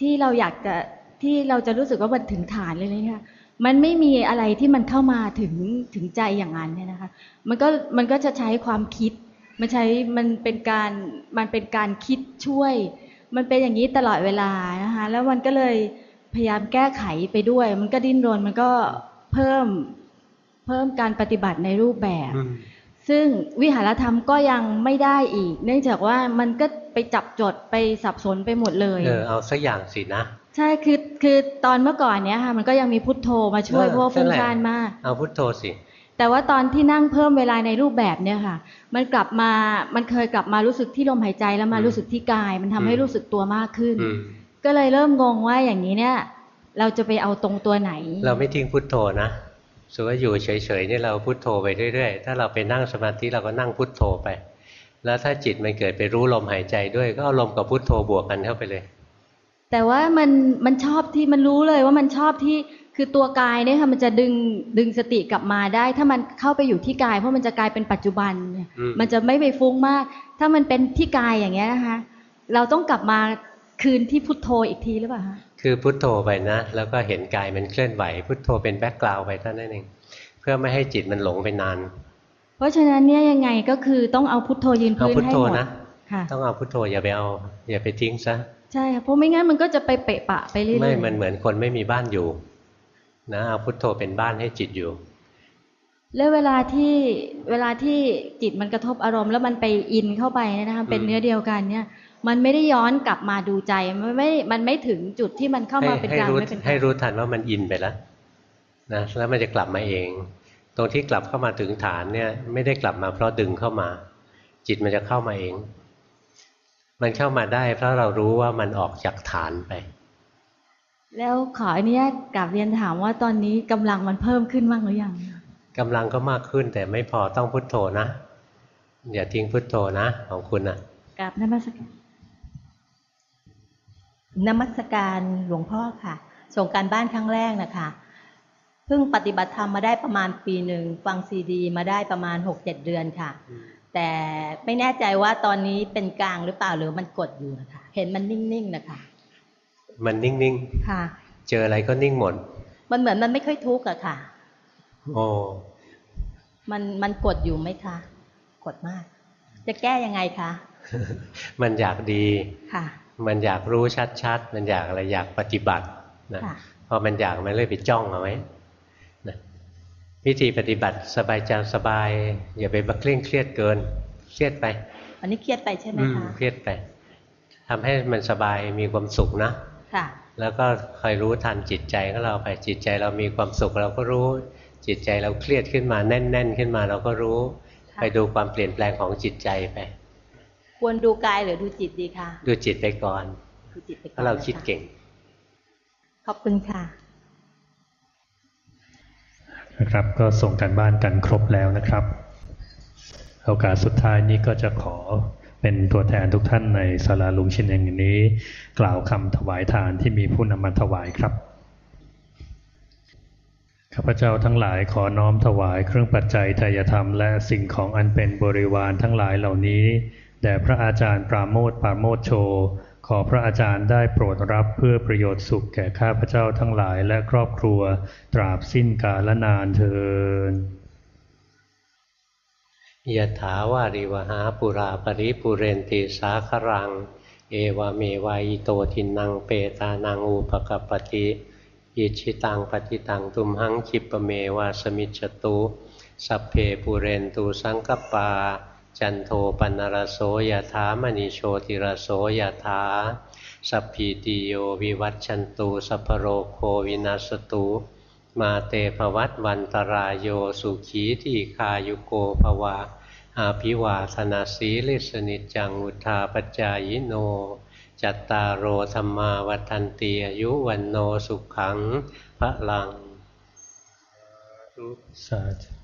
ที่เราอยากจะที่เราจะรู้สึกว่ามันถึงฐานเลยเนี่ยมันไม่มีอะไรที่มันเข้ามาถึงถึงใจอย่างนั้นเนี่ยนะคะ มันก็มันก็จะใช้ความคิด มันใช้มันเป็นการมันเป็นการคิดช่วย มันเป็นอย่างนี้ตลอดเวลานะคะ แล้วมันก็เลยพยายามแก้ไขไปด้วย มันก็ดิ้นรนมันก็เพิ่มเพิ่มการปฏิบัติในรูปแบบ ซึ่งวิหารธรรมก็ยังไม่ได้อีก เนื่องจากว่ามันก็ไปจับจดไปสับสนไปหมดเลยเออเอาสักอย่างสินะ ใช่คือคือตอนเมื่อก่อนเนี้ยค่ะ มันก็ยังมีพุทโธมาช่วยเออเพราะว่าฟุ้งนั่นแหละซ่านมาก เอาพุทโธสิแต่ว่าตอนที่นั่งเพิ่มเวลาในรูปแบบเนี่ยค่ะ มันกลับมา มันเคยกลับมารู้สึกที่ลมหายใจแล้วมารู้สึกที่กาย มันทำให้รู้สึกตัวมากขึ้นอืมก็เลยเริ่มงงว่าอย่างนี้เนี่ย เราจะไปเอาตรงตัวไหน เราไม่ทิ้งพุทโธนะ สมมติว่าอยู่เฉยๆนี่เราพุทโธไปเรื่อยๆ ถ้าเราไปนั่งสมาธิเราก็นั่งพุทโธไป แล้วถ้าจิตมันเกิดไปรู้ลมหายใจด้วย ก็เอาลมกับพุทโธบวกกันเข้าไปเลย แต่ว่ามันมันชอบที่มันรู้เลยว่ามันชอบที่คือตัวกายเนี่ยค่ะมันจะดึงดึงสติกลับมาได้ ถ้ามันเข้าไปอยู่ที่กายเพราะมันจะกลายเป็นปัจจุบันเนี่ยอืมมันจะไม่ไปฟุ้งมาก ถ้ามันเป็นที่กายอย่างเงี้ยนะคะเราต้องกลับมาคืนที่พุทโธอีกทีหรือเปล่าคะ คือพุทโธไปนะ แล้วก็เห็นกายมันเคลื่อนไหว พุทโธเป็นแบ็กกราวด์ไปเท่านั้นเองเพื่อไม่ให้จิตมันหลงไปนาน เพราะฉะนั้นเนี่ยยังไงก็คือต้องเอาพุทโธยืนเอาพื้นพุทให้โธหมดนะค่ะต้องเอาพุทโธอย่าไปเอาอย่าไปทิ้งซะใช่ค่ะเพราะไม่งั้นมันก็จะไปเปะปะไปเรื่อยๆไม่มันเหมือนคนไม่มีบ้านอยู่นะเอาพุทโธเป็นบ้านให้จิตอยู่ แล้วเวลาที่เวลาที่จิตมันกระทบอารมณ์ แล้วมันไปอินเข้าไปเนี่ยนะคะเป็นอืมเนื้อเดียวกันเนี่ย มันไม่ได้ย้อนกลับมาดูใจ มันไม่ มันไม่ถึงจุดที่มันเข้ามาเป็นให้กลางรู้ไม่เป็นกให้ลางรู้ทันว่ามันอินไปแล้วนะแล้วมันจะกลับมาเอง ตรงที่กลับเข้ามาถึงฐานเนี่ยไม่ได้กลับมาเพราะดึงเข้ามา จิตมันจะเข้ามาเอง มันเข้ามาได้ เพราะเรารู้ว่ามันออกจากฐานไป แล้วขออนุญาตกลับเรียนถามว่าตอนนี้กำลังมันเพิ่มขึ้นบ้างหรือยังกำลังก็มากขึ้นแต่ไม่พอต้องพุทโธนะอย่าทิ้งพุทโธนะของคุณนะกลับนมัสการ นมัสการหลวงพ่อค่ะ ส่งการบ้านครั้งแรกนะคะเพิ่งปฏิบัติธรรมมาได้ประมาณปีหนึ่งฟังซีดี มาได้ประมาณหกเจ็ดเดือนค่ะ แต่ไม่แน่ใจว่าตอนนี้เป็นกลางหรือเปล่าหรือมันกดอยู่นะคะเห็นมันนิ่งๆนะคะ มันนิ่งค่ะๆเจออะไรก็นิ่งหมด มันเหมือนมันไม่ค่อยทุกข์อะค่ะโอ้มันมันกดอยู่ไหมคะ กดมาก จะแก้ยังไงคะ มันอยากดีค่ะ มันอยากรู้ชัดๆ มันอยากอะไรอยากปฏิบัตินะค่ะพอมันอยากมันเลยไปจ้องเอาไว้นะวิธีปฏิบัติสบายใจสบาย อย่าไปบักเคร่งเครียดเกิน เครียดไป อันนี้เครียดไปใช่ไหมอืมคะเครียดไปทำให้มันสบายมีความสุขนะค่ะแล้วก็คอยรู้ทันจิตใจของเราไปจิตใจเรามีความสุขเราก็รู้ จิตใจเราเครียดขึ้นมาแน่น ๆ ขึ้นมาเราก็รู้ค่ะไปดูความเปลี่ยนแปลงของจิตใจไป ควรดูกายหรือดูจิตดีคะดูจิตไปก่อนดูจิตไปก่อนถ้าเรานะคะคิดเก่ง ขอบคุณค่ะนะครับ ก็ส่งกันบ้านกันครบแล้วนะครับ โอกาสสุดท้ายนี้ก็จะขอเป็นตัวแทนทุกท่านในศาลาลุงชินเองนี้ กล่าวคำถวายทานที่มีผู้นำมาถวายครับข้าพเจ้าทั้งหลายขอน้อมถวายเครื่องปัจจัยทายธรรมและสิ่งของอันเป็นบริวารทั้งหลายเหล่านี้ แด่พระอาจารย์ปราโมทปราโมทโช ขอพระอาจารย์ได้โปรดรับเพื่อประโยชน์สุขแก่ข้าพเจ้าทั้งหลายและครอบครัวตราบสิ้นกาลนานเทินยะถาวาริวหาปุราปริปุเรนติสาครัง เอวเมวายโตทินังเปตานังอุปกปติอิชิตังปฏิตังตุมหังคิปเมวาสมิจจตุ สัพเพปุเรนตูสังกปา จันโทปนรโสยถามณีโชติรโสยถาสัพพีติโยวิวัตชันตูสัพโรโควินัสตุมาเตภวัตวันตรายโยสุขีที่คายุโกภวา อาภิวาธนาสีลิสนิจังอุทาปจายโน จัตตารโอธรรมาวันติอายุวันโนสุขังพระลังสาธุ